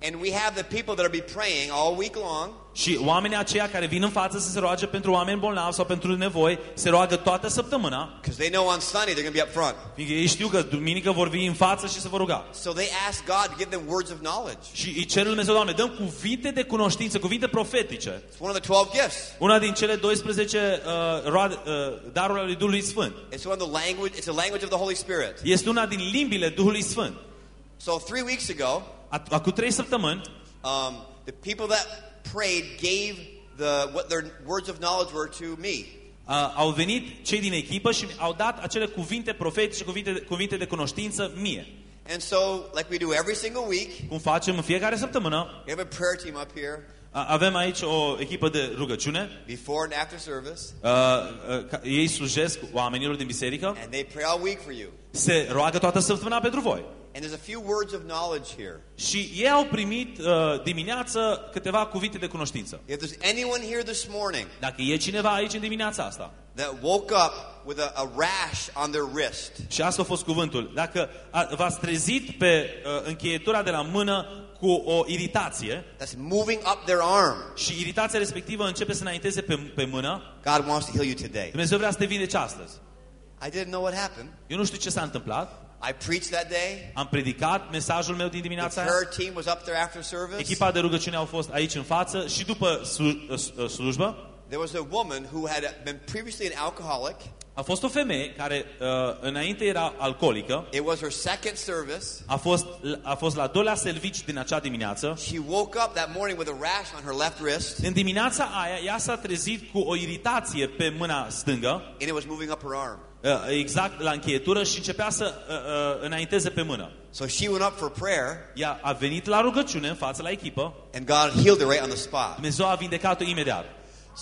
And we have the people that are be praying all week long. Și oamenii aceia care vin în față să se roage pentru oameni bolnavi sau pentru nevoi, se roagă toată săptămâna, Because they know on Sunday they're going to be up front. fiindcă ei știu că duminică vor veni în față și se vor ruga. So they ask God to give them words of knowledge. Și îi cer lui Dumnezeu, Doamne, dăm cuvinte de cunoștință, cuvinte profetice. It's one of the 12 gifts. Una din cele 12 uh, roade, uh, darurile lui Duhului Sfânt. It's one of the language, it's a language of the Holy Spirit. Este una din limbile Duhului Sfânt. So three weeks ago, Ac- Acum trei săptămâni, um, the people that prayed gave the what their words of knowledge were to me. uh, au venit cei din echipă și au dat acele cuvinte profetice, cuvinte, cuvinte de cunoștință mie. And so, like we do every single week, Cum facem în fiecare săptămână, we have a prayer team up here a- avem aici o echipă de rugăciune. before and after service, Uh, uh, ca- ei slujesc oamenilor din biserică, and they pray all week for you. se roagă toată săptămâna pentru voi. And there's a few words of knowledge here. Și ei au primit uh, dimineață câteva cuvinte de cunoștință. If there's anyone here this morning Dacă e cineva aici în dimineața asta, that woke up with a, a rash on their wrist, și asta a fost cuvântul, dacă a, v-ați trezit pe uh, încheietura de la mână cu o iritație that's moving up their arm, și iritația respectivă începe să înainteze pe, pe mână, God wants to heal you today. Dumnezeu vrea să te vindece astăzi. I didn't know what happened. Eu nu știu ce s-a întâmplat, I preached that day. am predicat mesajul meu din The dimineața aia, prayer team was up there after service. echipa de rugăciune au fost aici în față și după slu- uh, uh, slujbă There was a woman who had been previously an alcoholic. a fost o femeie care uh, înainte era alcoolică, It was her second service. a fost, a fost la doilea servici din acea dimineață. She woke up that morning with a rash on her left wrist, În dimineața aia, ea s-a trezit cu o iritație pe mâna stângă, and it was moving up her arm. uh, exact la încheietură și începea să uh, uh, înainteze pe mână. So she went up for prayer, Ea a venit la rugăciune în față la echipă, and God healed her right on the spot. Dumnezeu a vindecat-o imediat.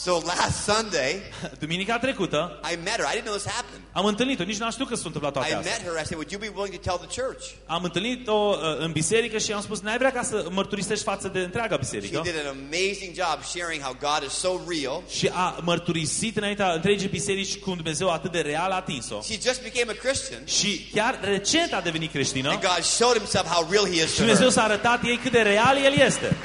So last Sunday, Duminica trecută I met her. I didn't know this happened. am întâlnit-o, nici n-am știut că s-a întâmplat toate I astea. met her. I said, Would you be willing to tell the church? Am întâlnit-o uh, în biserică și am spus, n-ai vrea ca să mărturisești față de întreaga She biserică? did an amazing job sharing how God is so real. Și a mărturisit înaintea întregii biserici cum Dumnezeu atât de real a atins-o. She just became a Christian, Și chiar recent a devenit creștină and God showed Himself how real He is și to Dumnezeu her. s-a arătat ei cât de real El este.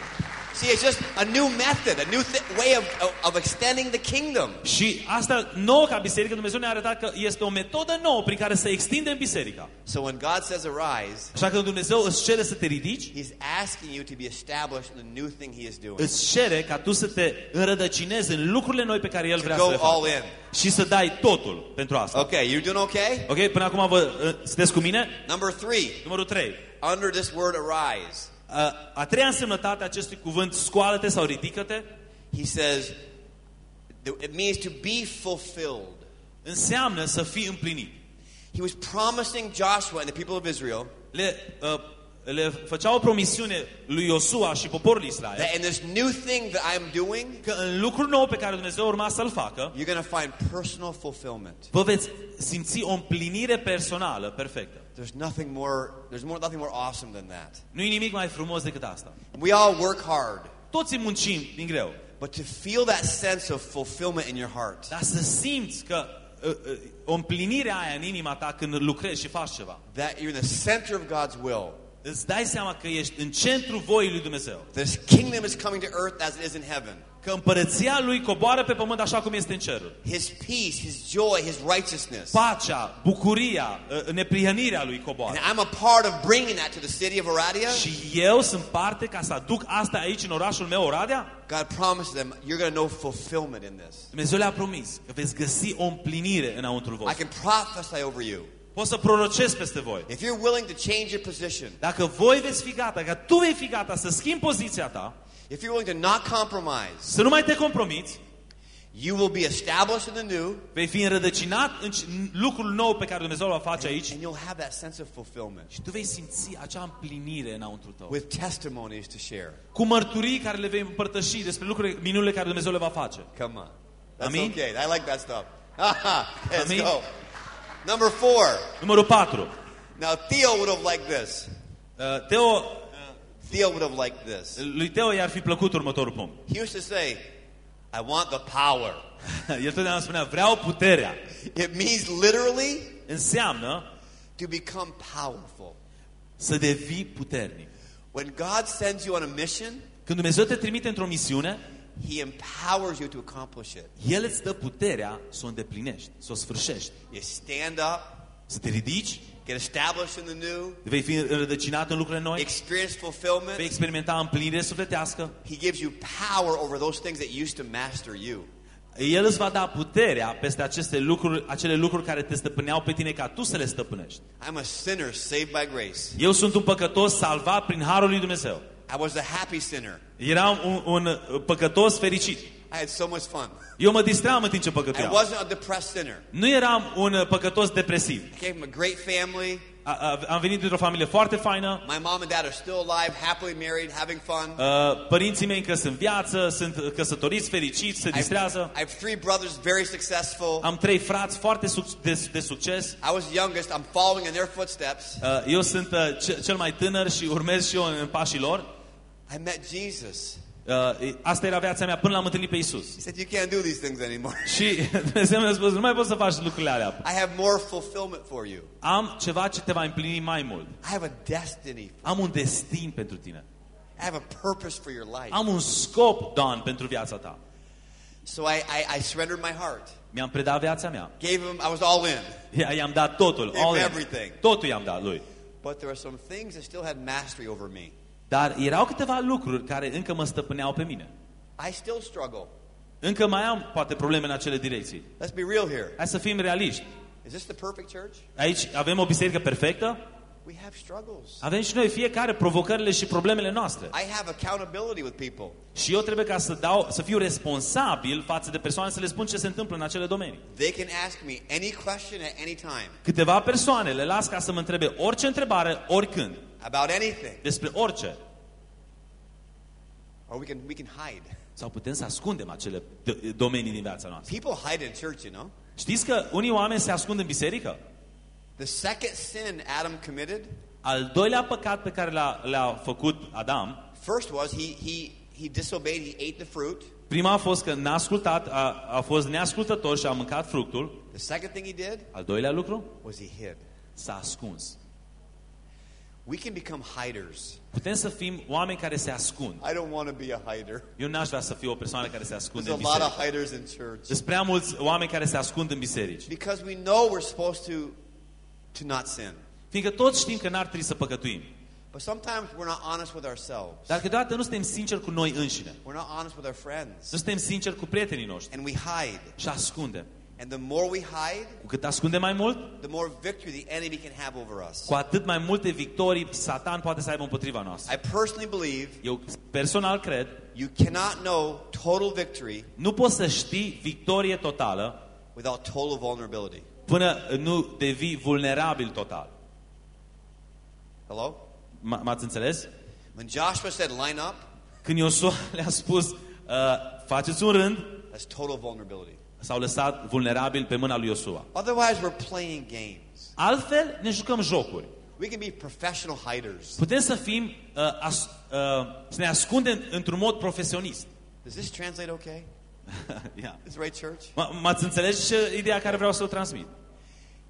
See, it's just a new method, a new th- way of, of, of extending the kingdom. Și asta nouă ca biserică, Dumnezeu ne-a arătat că este o metodă nouă prin care să extindem biserica. So when God says arise, Așa că Dumnezeu îți cere să te ridici, He's asking you to be established in the new thing He is doing. îți cere ca tu să te înrădăcinezi în lucrurile noi pe care El To vrea go să le all facă. in. Și să dai totul pentru asta. Okay, you doing okay? Ok? Până acum vă, uh, sunteți cu mine? Number three, Numărul 3. under this word arise, A treia însemnătate a acestui cuvânt, scoală-te sau ridică-te, He says it means to be fulfilled. înseamnă să fii împlinit. He was promising Joshua and the people of Israel Le, uh, le făcea o promisiune lui Iosua și poporul Israel that in this new thing that I am doing, că în lucrul nou pe care Dumnezeu urma să-l facă, you're going to find personal fulfillment. vă veți simți o împlinire personală perfectă. There's nothing more. There's more nothing more awesome than that. Nu e nimic mai frumos decât asta. We all work hard, Toți muncim din greu, but to feel that sense of fulfillment in your heart, dar să simți că uh, uh, o împlinire aia în inima ta când lucrezi și faci ceva. that you're in the center of God's will. Îți dai seama că ești în centrul voii lui Dumnezeu. This kingdom is coming to earth as it is in heaven. că împărăția lui coboară pe pământ așa cum este în cerul. His peace, His joy, His righteousness. Pacea, bucuria, ă, neprihănirea lui And coboară. I'm a part of bringing that to the city of Oradea. Și eu sunt parte ca să aduc asta aici în orașul meu, Oradea? God promised them, you're going to know fulfillment in this. Dumnezeu le-a promis că veți găsi o împlinire înăuntru I vostru. can prophesy over you. Pot să prorocesc peste voi. If you're willing to change your position, Dacă voi veți fi gata, că tu vei fi gata să schimbi poziția ta, if you're willing to not compromise, să nu mai te compromiți, you will be established in the new, vei fi înrădăcinat în c- în lucrul nou pe care Dumnezeu îl va face aici and you'll have that sense of fulfillment și tu vei simți acea împlinire înăuntru tău. with testimonies to share. Cu mărturii care le vei împărtăși despre lucrurile, minunile care Dumnezeu le va face. Come on. That's Amen. okay. I like that stuff. Let's Amen. go. Number four. Numărul 4. Now, Theo would have liked this. Uh, Teo, Theo would have liked this. lui Teo i-ar fi plăcut următorul punct. He used to say, I want the power. El totdeauna spunea, vreau puterea. It means literally Înseamnă to become powerful. să devii puternic. When God sends you on a mission, Când Dumnezeu te trimite într-o misiune, He empowers you to accomplish it. El îți dă puterea să o îndeplinești, să o sfârșești. You stand up, Să te ridici, get established in the new, vei fi înrădăcinat în lucrurile noi, experience vei fulfillment. experimenta împlinire sufletească. He gives you power over those things that used to master you. El îți va da puterea peste aceste lucruri, acele lucruri care te stăpâneau pe tine ca tu să le stăpânești. I'm a sinner saved by grace. Eu sunt un păcătos salvat prin harul lui Dumnezeu. I was a happy sinner. Eram un, un uh, păcătos fericit. I had so much fun. Eu mă distram în timp ce I păcătuiam. wasn't a depressed sinner. Nu eram un uh, păcătos depresiv. I came from a great family. A, a, am venit dintr-o familie foarte faină. My mom and dad are still alive, happily married, having fun. Uh, părinții mei încă sunt în viață, sunt căsătoriți, fericiți, se I have, distrează. I have three brothers, very successful. Am trei frați foarte suc- de, de succes. I was youngest. I'm following in their footsteps. Uh, eu sunt uh, ce- cel mai tânăr și urmez și eu în, în pașii lor. I met Jesus. Uh, asta era viața mea până l-am întâlnit pe Isus. He said, You can't do these things anymore. Și Dumnezeu mi-a spus, nu mai poți să faci lucrurile alea. I have more fulfillment for you. Am ceva ce te va împlini mai mult. I have a destiny. Am un destin pentru tine. I have a purpose for your life. Am un scop, Don, pentru viața ta. So I, I, I surrendered my heart. Mi-am predat viața mea. Gave him, I was all in. I- I-am dat totul. Gave all in. everything. Totul i-am dat lui. But there were some things that still had mastery over me. Dar erau câteva lucruri care încă mă stăpâneau pe mine. I still struggle. Încă mai am poate probleme în acele direcții. Let's be real here. Hai să fim realiști. Is this the perfect church? Aici avem o biserică perfectă? We have struggles. Avem și noi fiecare provocările și problemele noastre. I have accountability with people. Și eu trebuie ca să, dau, să fiu responsabil față de persoane să le spun ce se întâmplă în acele domenii. They can ask me any question at any time Câteva persoane le las ca să mă întrebe orice întrebare, oricând, about anything, despre orice. or we can we can hide. Sau putem să ascundem acele d- domenii din viața noastră. People hide in church, you know. Știți că unii oameni se ascund în biserică? The second sin Adam committed Al doilea păcat pe care l-a, l-a făcut Adam, first was he he he disobeyed. He ate the fruit. prima a fost că n-a ascultat, a, a fost neascultător și a mâncat fructul. The second thing he did Al doilea lucru, was he hid. s-a ascuns. We can become hiders. Putem să fim oameni care se ascund. I don't want to be a hider. Eu n-aș vrea să fiu o persoană care se ascunde There's în a lot biserică. of hiders in church Sunt prea mulți oameni care se ascund în biserici. because we know we're supposed to to not sin. Fiindcă toți știm că n-ar trebui să păcătuim. But sometimes we're not honest with ourselves. Dar câteodată nu suntem sinceri cu noi înșine. We're not honest with our friends. Nu suntem sinceri cu prietenii noștri. And we hide. Și ascundem. And the more we hide, Cu cât ascundem mai mult, the more victory the enemy can have over us. cu atât mai multe victorii Satan poate să aibă împotriva noastră. I personally believe Eu personal cred, you cannot know total victory nu poți să știi victorie totală without total vulnerability. până nu devii vulnerabil total. Hello? M- M-ați înțeles? When Joshua said line up, Când Iosua le-a spus, uh, faceți un rând, that's total vulnerability. S-au lăsat vulnerabil pe mâna lui Iosua. Otherwise, we're playing games. Altfel ne jucăm jocuri. We can be professional hiders. Putem să fim, uh, as, uh, să ne ascundem într-un mod profesionist. Does this translate okay? yeah. Is right, church? M- M-ați înțeles ce ideea care vreau să o transmit?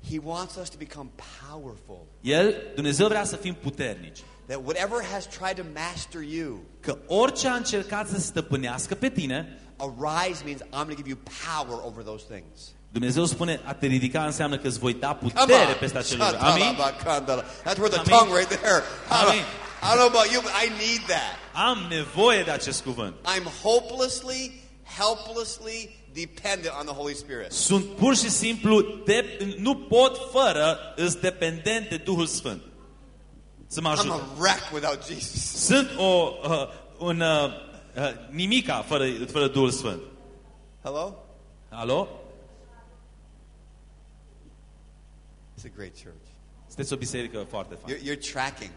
He wants us to become powerful. El, Dumnezeu vrea să fim puternici. That whatever has tried to master you, Că orice a încercat să stăpânească pe tine, arise means I'm going to give you power over those things. Dumnezeu spune a te ridica înseamnă că îți voi da Come putere on. peste acele lucruri. Amin? Shatalabakandala. That's worth a Amin. tongue right there. I don't, Amin. I don't know about you, but I need that. Am nevoie de acest cuvânt. I'm hopelessly, helplessly dependent on the Holy Spirit. Sunt pur și simplu, de, nu pot fără, îs dependent de Duhul Sfânt. Să mă I'm ajute. a wreck without Jesus. Sunt o, uh, un uh, uh, nimica fără, fără Duhul Sfânt. Hello? Alo? It's a great church. Sunteți o biserică foarte faină. You're, you're tracking.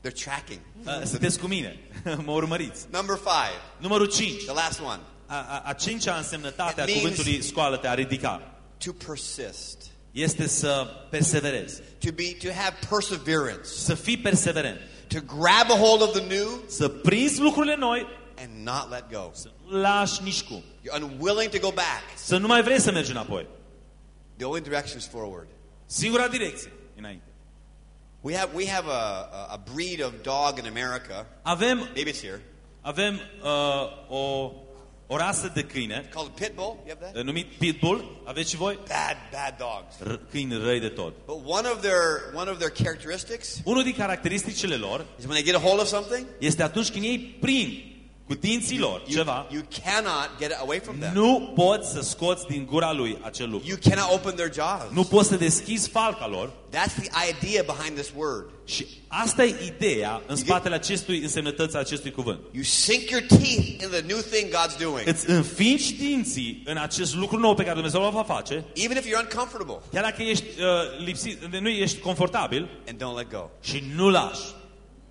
They're tracking. Uh, Sunteți cu mine. mă urmăriți. Number five, Numărul 5. the last one, A, a, a cincea însemnătate a It cuvântului scoală-te, a ridica, to persist, este să perseverezi, to be, to have perseverance, să fii perseverent, to grab a hold of the new să prinzi lucrurile noi, and not let go. să nu lași nici cum, You're unwilling to go back. să nu mai vrei să mergi înapoi. The only direction is forward. Singura direcție, înainte. We have, we have a, a, a breed of dog in America. Avem, Maybe it's here. avem uh, o, o rasă de câine, Called a pit bull. You have that? uh, numit Pitbull, aveți și voi? Bad, bad dogs. R- câini răi de tot. But one of their one of their characteristics Unul din caracteristicile lor is when they get a hold of something, este atunci când ei prind cu dinții lor you, ceva, you cannot get it away from them. nu poți să scoți din gura lui acel lucru. You cannot open their jaws. Nu poți să deschizi falca lor That's the idea behind this word. și asta e ideea în spatele acestui însemnătăți a acestui cuvânt. You sink your teeth in the new thing God's doing, Îți înfingi dinții în acest lucru nou pe care Dumnezeu îl va face, even if you're uncomfortable, chiar dacă ești uh, lipsit, nu ești confortabil and don't let go. și nu lași.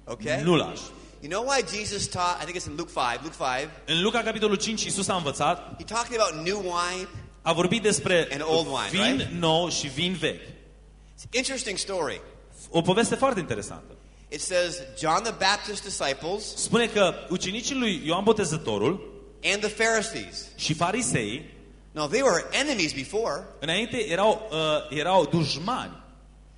Okay? Nu lași. You know why Jesus taught? I think it's in Luke 5. Luke 5. În Luca capitolul 5 Iisus a învățat, He talking about new wine. a vorbit despre And old wine, vin right? nou și vin vechi. It's an interesting story. O poveste foarte interesantă. It says John the Baptist's disciples Spune că ucenicii lui Ioan Botezătorul and the Pharisees. și fariseii Now they were enemies before. înainte erau, uh, erau dușmani.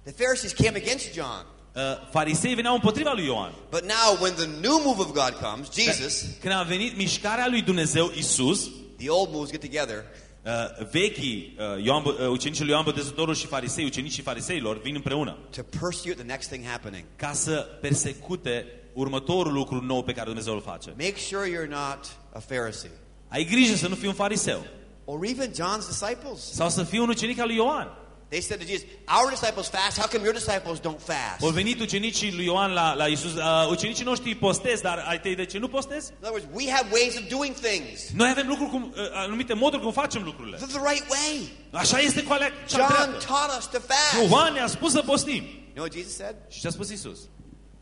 The Pharisees came against John. Uh, farisei veneau împotriva lui Ioan. But now when the new move of God comes, Jesus, Când a venit mișcarea lui Dumnezeu, Isus, the old moves get together. uh, vechii uh, Ioan, Bo- uh, ucenicii lui Ioan Botezătorul și farisei, ucenicii fariseilor, vin împreună to persecute the next thing happening. ca să persecute următorul lucru nou pe care Dumnezeu îl face. Make sure you're not a Pharisee. Ai grijă să nu fii un fariseu Or even John's disciples. sau să fii un ucenic al lui Ioan. They said to Jesus, Our disciples fast. How come your disciples don't fast? Au venit ucenicii lui Ioan la, la Isus. Uh, ucenicii noștri postez, dar ai tăi de ce nu postez? In other words, we have ways of doing things. Noi avem lucruri cum, uh, anumite moduri cum facem lucrurile. This is the right way. Așa este cu alea cea John dreaptă. taught us to fast. Ioan ne-a spus să postim. You know what Jesus said? Și ce a spus Isus?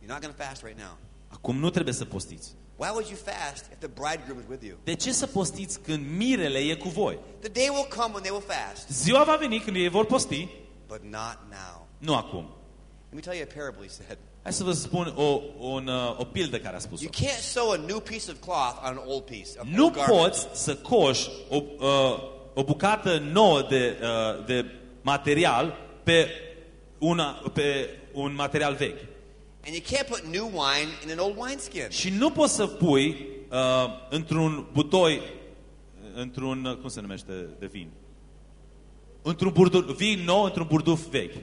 You're not going to fast right now. Acum nu trebuie să postiți. Why would you fast if the bridegroom is with you? De ce să postiți când mirele e cu voi? The day will come when they will fast, Ziua va veni când ei vor posti, but not now. nu acum. Let me tell you a parable he said. Hai să vă spun o, un, uh, o pildă care a spus-o. You can't sew a new piece of cloth on an old piece. Of Nu old garment. poți să coși o, uh, o bucată nouă de, uh, de material pe, una, pe un material vechi. And you can't put new wine in an old wineskin. Și nu poți să pui uh, într-un butoi, într-un, uh, cum se numește, de vin? Într-un burduf, vin nou într-un burduf vechi.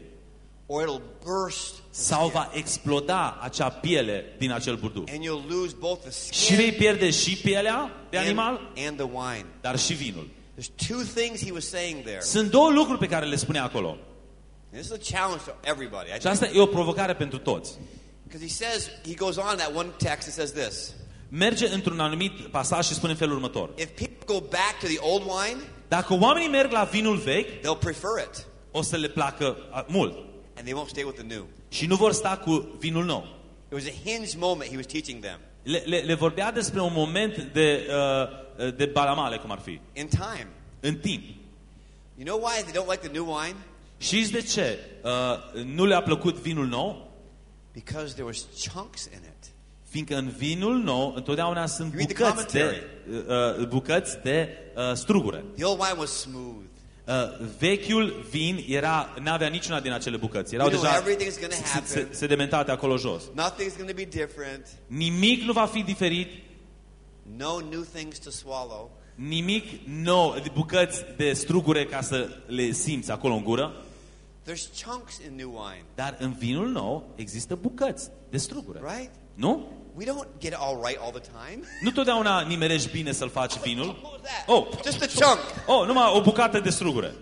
Or it'll burst Sau va exploda acea piele din acel burduf. and you'll lose both the Și vei skin pierde și pielea de and, animal, and the wine. dar și vinul. There's two things he was saying there. Sunt două lucruri pe care le spune acolo. And this is a challenge to everybody. I Și think. asta e o provocare pentru toți. Because he says, he goes on in that one text and says this. Merge într-un anumit pasaj și spune în felul următor. If people go back to the old wine, Dacă oamenii merg la vinul vechi, they'll prefer it. o să le placă a, mult. And they won't stay with the new. Și nu vor sta cu vinul nou. It was a hinge moment he was teaching them. Le, le, le vorbea despre un moment de, uh, de balamale, cum ar fi. In time. În timp. You know why they don't like the new wine? Știți de ce uh, nu le-a plăcut vinul nou? Because there was chunks in it. Fiindcă în vinul nou întotdeauna sunt You read the bucăți de, commentary. uh, bucăți de uh, strugure. The old wine was smooth. Uh, vechiul vin era, n-avea niciuna din acele bucăți. Erau You know deja everything's gonna se- happen. se- sedimentate acolo jos. Nothing's going to be different. Nimic nu va fi diferit. no new things to swallow, nimic nou, bucăți de strugure ca să le simți acolo în gură, there's chunks in new wine, dar în vinul nou există bucăți de strugure. right? Nu? We don't get it all right all the time. Nu totdeauna nimerești bine să-l faci vinul. What was that? Oh, Just a chunk, oh, numai o bucată de strugure.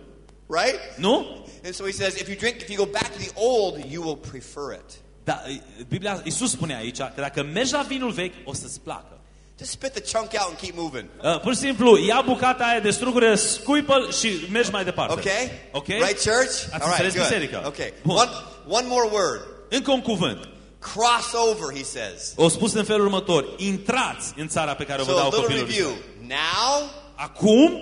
right? Nu? And so he says, if you drink, if you go back to the old, you will prefer it. Da, Biblia, Iisus spune aici că dacă mergi la vinul vechi, o să-ți placă. Just spit the chunk out and keep moving. Uh, pur și simplu, ia bucata aia de strugure, scuipă și mergi mai departe. Okay? Ok? Right, church? Ați All right, înțeles good. biserica? Okay. Bun. One, one more word. Încă un cuvânt. Crossover, he says. O spus în felul următor. Intrați în țara pe care o vă So a dau little copilul. review. Now, Acum,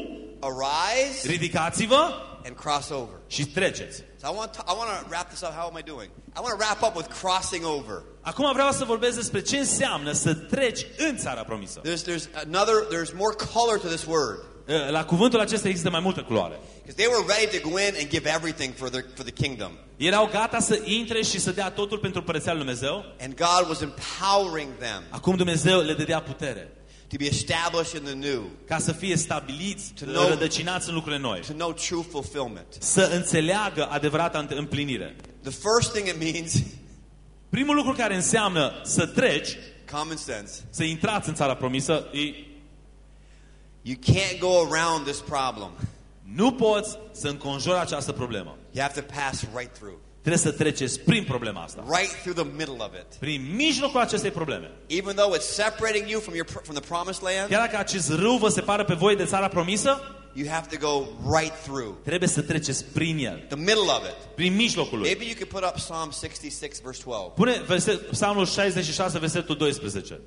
arise ridicați-vă and cross over. și treceți. So I want to, I want to wrap this up. How am I doing? I want to wrap up with crossing over. Acum vreau să vorbesc despre ce înseamnă să treci în țara promisă. There's, there's another, there's more color to this word. Uh, La cuvântul acesta există mai multă culoare. Because they were ready to go in and give everything for the, for the kingdom. Erau gata să intre și să dea totul pentru Părăția lui Dumnezeu. And God was empowering them Acum Dumnezeu le dădea putere to be established in the new, ca să fie stabiliți, To know- rădăcinați în lucrurile noi. to know true fulfillment. Să înțeleagă adevărata împlinire. The first thing it means, Primul lucru care înseamnă să treci, common sense, să intrați în țara promisă, e you can't go around this problem. nu poți să înconjori această problemă. You have to pass right through. Trebuie să treceți prin problema asta. Right through the middle of it. Prin mijlocul acestei probleme. Even though it's separating you from, your, from the promised land, Chiar dacă acest râu vă separă pe voi de țara promisă, you have to go right through. trebuie să treceți prin el. The middle of it. Prin mijlocul lui. Maybe you could put up Psalm 66, verse 12. Pune verset, Psalmul 66, versetul 12.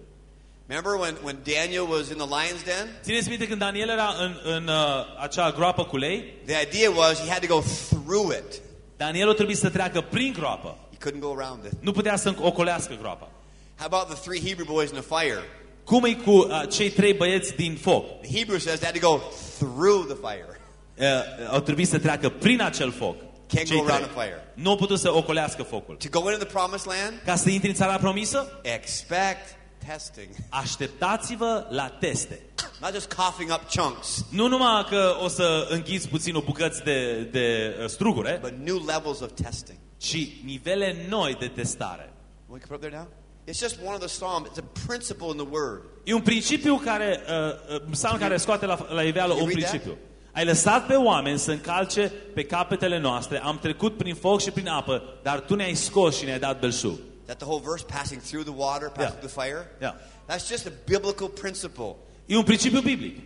Remember when, when Daniel was in the lion's den? Țineți minte când Daniel era în, în uh, acea groapă cu lei? The idea was he had to go through it. Daniel trebuie să treacă prin groapă. He couldn't go around it. Nu putea să ocolească groapa. How about the three Hebrew boys in the fire? Cum e cu uh, cei trei băieți din foc? The Hebrew says they had to go through the fire. Uh, au trebuit să treacă prin acel foc. Can't Cei go around trei. the fire. Nu au putut să ocolească focul. To go into the promised land, Ca să intri în țara promisă, expect testing. așteptați-vă la teste. Not just coughing up chunks, Nu numai că o să înghiți puțin o bucăți de, de uh, strugure, but new levels of testing. ci nivele noi de testare. We can put up there now? It's just one of the psalms. It's a principle in the word. E un principiu care, uh, uh, psalm care scoate la, la iveală You un read that? principiu. Ai lăsat pe oameni să încalce pe capetele noastre, am trecut prin foc și prin apă, dar tu ne-ai scos și ne-ai dat belșug. That the whole verse, passing through the water, passing Yeah. through the fire. Yeah. That's just a biblical principle. E un principiu biblic.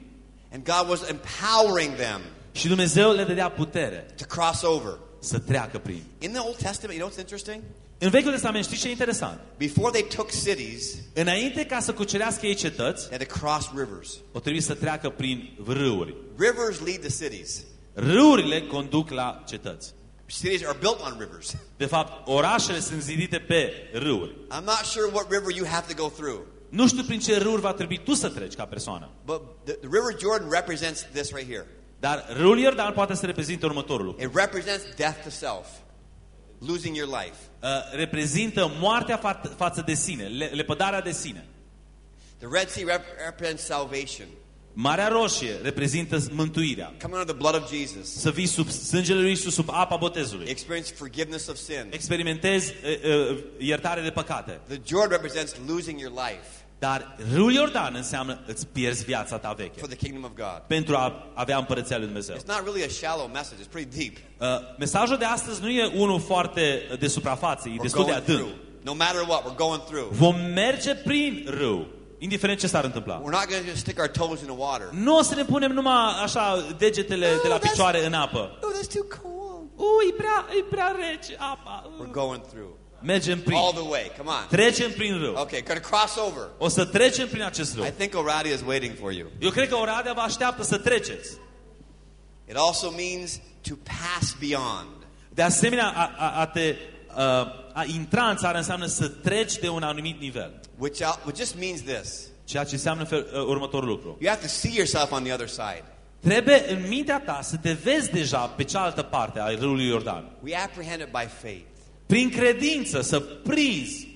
And God was empowering them Și Dumnezeu le dădea putere to cross over. să treacă prin. In the Old Testament, you know what's interesting? În Vechiul Testament, știți ce e interesant? Before they took cities, Înainte ca să cucerească ei cetăți, they had to cross rivers. o trebuie să treacă prin râuri. Rivers lead to cities. Râurile conduc la cetăți. Cities are built on rivers. De fapt, orașele sunt zidite pe râuri. I'm not sure what river you have to go through, Nu știu prin ce râuri va trebui tu să treci ca persoană. but the, the River Jordan represents this right here. Dar râul Iordan poate să reprezinte următorul lucru. It represents death to self, losing your life. Uh, reprezintă moartea fa- față de sine, le- lepădarea de sine. The Red Sea rep- represents salvation, Marea Roșie reprezintă mântuirea. coming under the blood of Jesus. Să vii sub sângele lui Iisus, sub apa botezului. Experience forgiveness of sin. Experimentezi uh, uh, iertare de păcate. The Jordan represents losing your life Dar râul Iordan înseamnă îți pierzi viața ta veche. for the kingdom of God. Pentru a avea împărăția lui Dumnezeu. It's not really a shallow message, it's pretty deep. Uh, mesajul de astăzi nu e unul foarte de suprafață, e We're destul de going adânc. through. No matter what, we're going through. Vom merge prin râu, indiferent ce s-ar întâmpla. We're not going to just stick our toes in the water. Nu o să ne punem numai așa degetele de la Oh, that's- picioare în apă. Oh, that's too cold. Ui, e prea, e prea rece apa. We're going through. Mergem prin. All the way. Come on. Trecem prin râu. Okay, going to cross over. O să trecem prin acest râu. I think Oradea is waiting for you. Eu cred că Oradea vă așteaptă să treceți. It also means to pass beyond. De asemenea, a, a, a te a, a intra în țară înseamnă să treci de un anumit nivel. Which, out- which just means this. Ceea ce înseamnă fel, uh, următorul lucru. You have to see yourself on the other side. Trebuie în mintea ta să te vezi deja pe cealaltă parte a râului Iordan. We apprehend it by faith. Prin credință să prinzi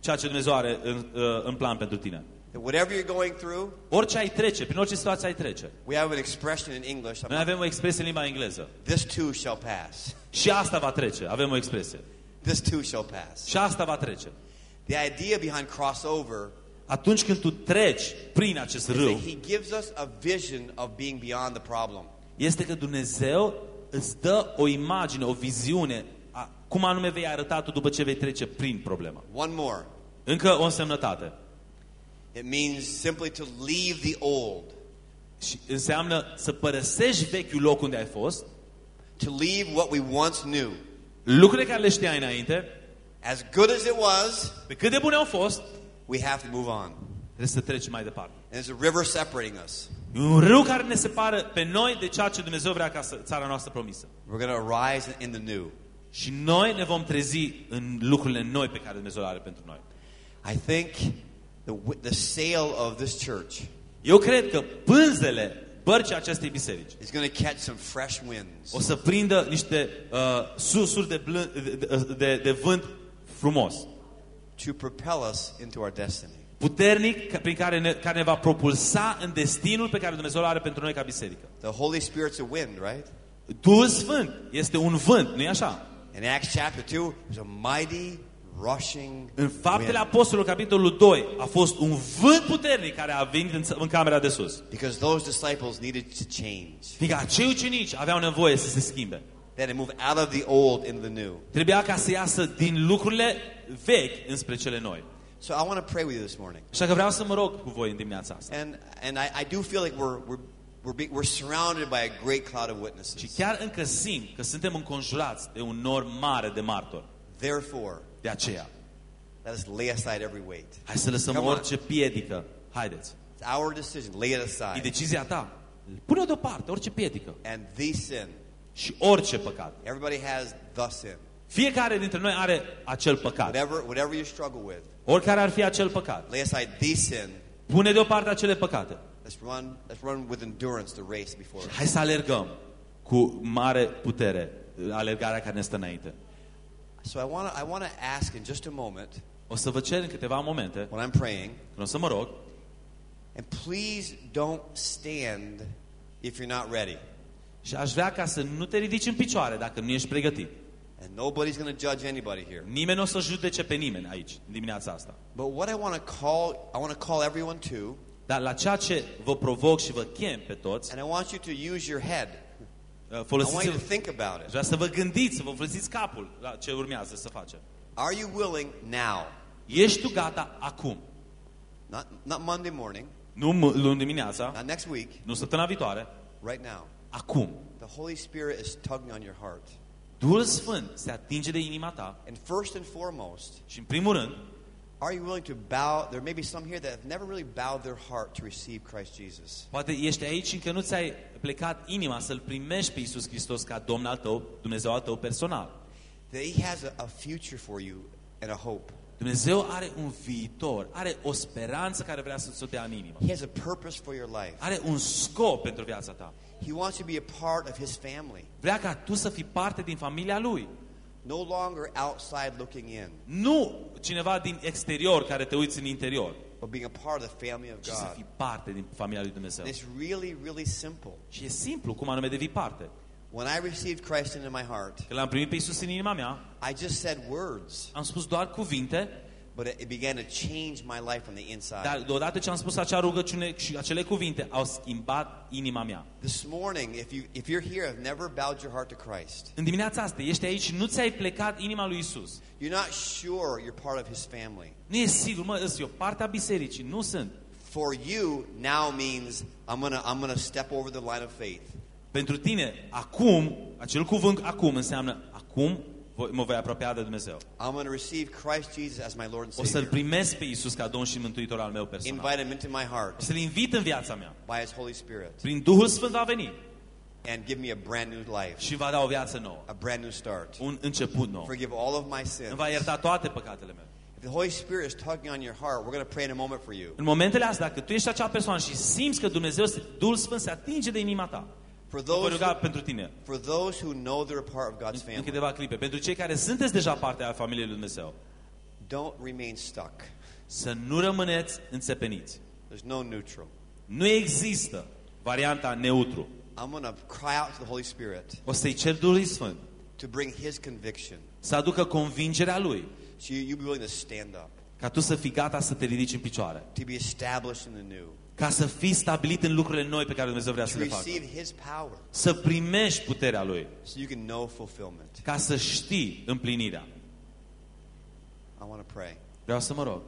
ceea ce Dumnezeu are în, uh, în plan pentru tine. that whatever you're going through, Orice ai trece, prin orice situație ai trece. we have an expression in English. I'm Noi not- avem o expresie în limba engleză. this too shall pass. Și asta va trece. Avem o expresie. This too shall pass. Și asta va trece. The idea behind crossover Atunci când tu treci prin acest is râu, that He gives us a vision of being beyond the problem. este că Dumnezeu îți dă o imagine, o viziune a cum anume vei arăta tu după ce vei trece prin problemă. One more. Încă o însemnătate. It means simply to leave the old, Și înseamnă să părăsești vechiul loc unde ai fost, to leave what we once knew. Lucrurile care le știai înainte, As good as it was, pe cât de bune au fost, we have to move on. trebuie să treci mai departe. And there's a river separating us. E un râu care ne separă pe noi de ceea ce Dumnezeu vrea ca să, țara noastră promisă. We're going to arise in the new. Și noi ne vom trezi în lucrurile noi pe care Dumnezeu le are pentru noi. I think the, wi- the sail of this church Eu cred că pânzele bărcii acestei biserici is going to catch some fresh winds. o să prindă niște uh, susuri de, blân, de, de, de vânt frumos, to propel us into our destiny. puternic, ca- prin care ne, care ne va propulsa în destinul pe care Dumnezeu îl are pentru noi ca biserică. The Holy Spirit's a wind, right? Duhul Sfânt este un vânt, nu-i așa? In Acts chapter 2, there's a mighty rushing În Faptele wind. Apostolului, capitolul 2, a fost un vânt puternic care a venit în, în camera de sus. Because those disciples needed to change. Fiindcă acei ucenici aveau nevoie să se schimbe. They had to move out of the old into the new. Trebuia ca să iasă din lucrurile vechi înspre cele noi. So I want to pray with you this morning. Așa că vreau să mă rog cu voi în dimineața asta. And, and I, I do feel like we're, we're, we're, being, we're surrounded by a great cloud of Și witnesses. chiar încă simt că suntem înconjurați de un nor mare de martori. Therefore, De aceea, let us lay aside every weight. hai să lăsăm Come on. orice piedică. Haideți. It's our decision. Lay it E aside. decizia ta. Pune-o deoparte, orice piedică. And the sin. Și orice păcat. Everybody has the sin. Fiecare dintre noi are acel păcat. Whatever, whatever you struggle with, Oricare ar fi acel păcat. lay aside the sin. Pune deoparte acele păcate. Let's run, let's run with endurance the race before us. Hai să alergăm cu mare putere alergarea care ne stă înainte. So I want to I want to ask in just a moment O să vă cer în câteva momente, when I'm praying, când o să mă rog, and please don't stand if you're not ready. și aș vrea ca să nu te ridici în picioare dacă nu ești pregătit. And nobody's going to judge anybody here. Nimeni nu o să judece pe nimeni aici, în dimineața asta. But what I want to call I want to call everyone to, Dar la ceea ce vă provoc și vă chem pe toți, and I want you to use your head. Uh, I want folosiți you to think about it. Vreau să vă gândiți, să vă folosiți capul la ce urmează să facem. Are you willing now? Ești tu gata acum? Not not Monday morning, Nu m- luni dimineața, not next week, nu săptămâna viitoare, right now. acum. The Holy Spirit is tugging on your heart. Duhul Sfânt se atinge de inima ta And first and foremost, și în primul rând, are you willing to bow? There may be some here that have never really bowed their heart to receive Christ Jesus. poate ești aici și încă nu ți-ai plecat inima să-L primești pe Iisus Hristos ca Domn al tău, Dumnezeu al tău personal. That He has a, a future for you and a hope. Dumnezeu are un viitor, are o speranță care vrea să-ți o dea în inimă. He has a purpose for your life. Are un scop pentru viața ta. He wants you to be a part of His family, Vrea ca tu să fii parte din familia Lui. No longer outside looking in, Nu cineva din exterior care te uiți în interior, but being a part of the family of ci să God. fii parte din familia lui Dumnezeu. And it's really, really simple. Și e simplu cum anume devii parte. When I received Christ into my heart, Când l-am primit pe Iisus în inima mea, I just said words, am spus doar cuvinte, but it, it began to change my life from the inside. dar deodată ce am spus acea rugăciune și acele cuvinte au schimbat inima mea. This morning, if you if you're here, have never bowed your heart to Christ, În dimineața asta ești aici și nu ți-ai plecat inima lui Isus. you're not sure you're part of His family. Nu e sigur, mă, îs eu parte a bisericii, nu sunt. For you, now means I'm gonna I'm gonna step over the line of faith. Pentru tine, acum, acel cuvânt acum înseamnă acum voi- mă voi apropia de Dumnezeu. I'm gonna receive Christ Jesus as my Lord and O să-L Savior. primesc pe Isus ca Domn și Mântuitor al meu personal. Invite Him into my O heart să-L invit în viața mea. by His Holy Spirit Prin Duhul Sfânt va veni and give me a brand new life, și va da o viață nouă. a brand new start. Un început nou. Forgive all of my Îmi sins. va ierta toate păcatele mele. If the Holy Spirit is tugging on your heart, we're gonna pray in a moment for you. În momentele astea, dacă tu ești acea persoană și simți că Dumnezeu, se- Duhul Sfânt se atinge de inima ta, For mă voi those ruga pentru tine for those who know they're a part of God's în family, câteva clipe. Pentru cei care sunteți deja parte a familiei lui Dumnezeu, don't remain stuck. Să nu rămâneți înțepeniți. There's no neutral. Nu există varianta neutru. I'm going to cry out to the Holy Spirit O să-i cer Duhului Sfânt to bring His conviction. să aducă convingerea Lui, So you, you be willing to stand up, ca tu să fii gata să te ridici în picioare, to be established in the new, ca să fii stabilit în lucrurile noi pe care Dumnezeu vrea to să le facă. receive His power, Să primești puterea Lui, so you can know fulfillment. ca să știi împlinirea. I want to pray. Vreau să mă rog.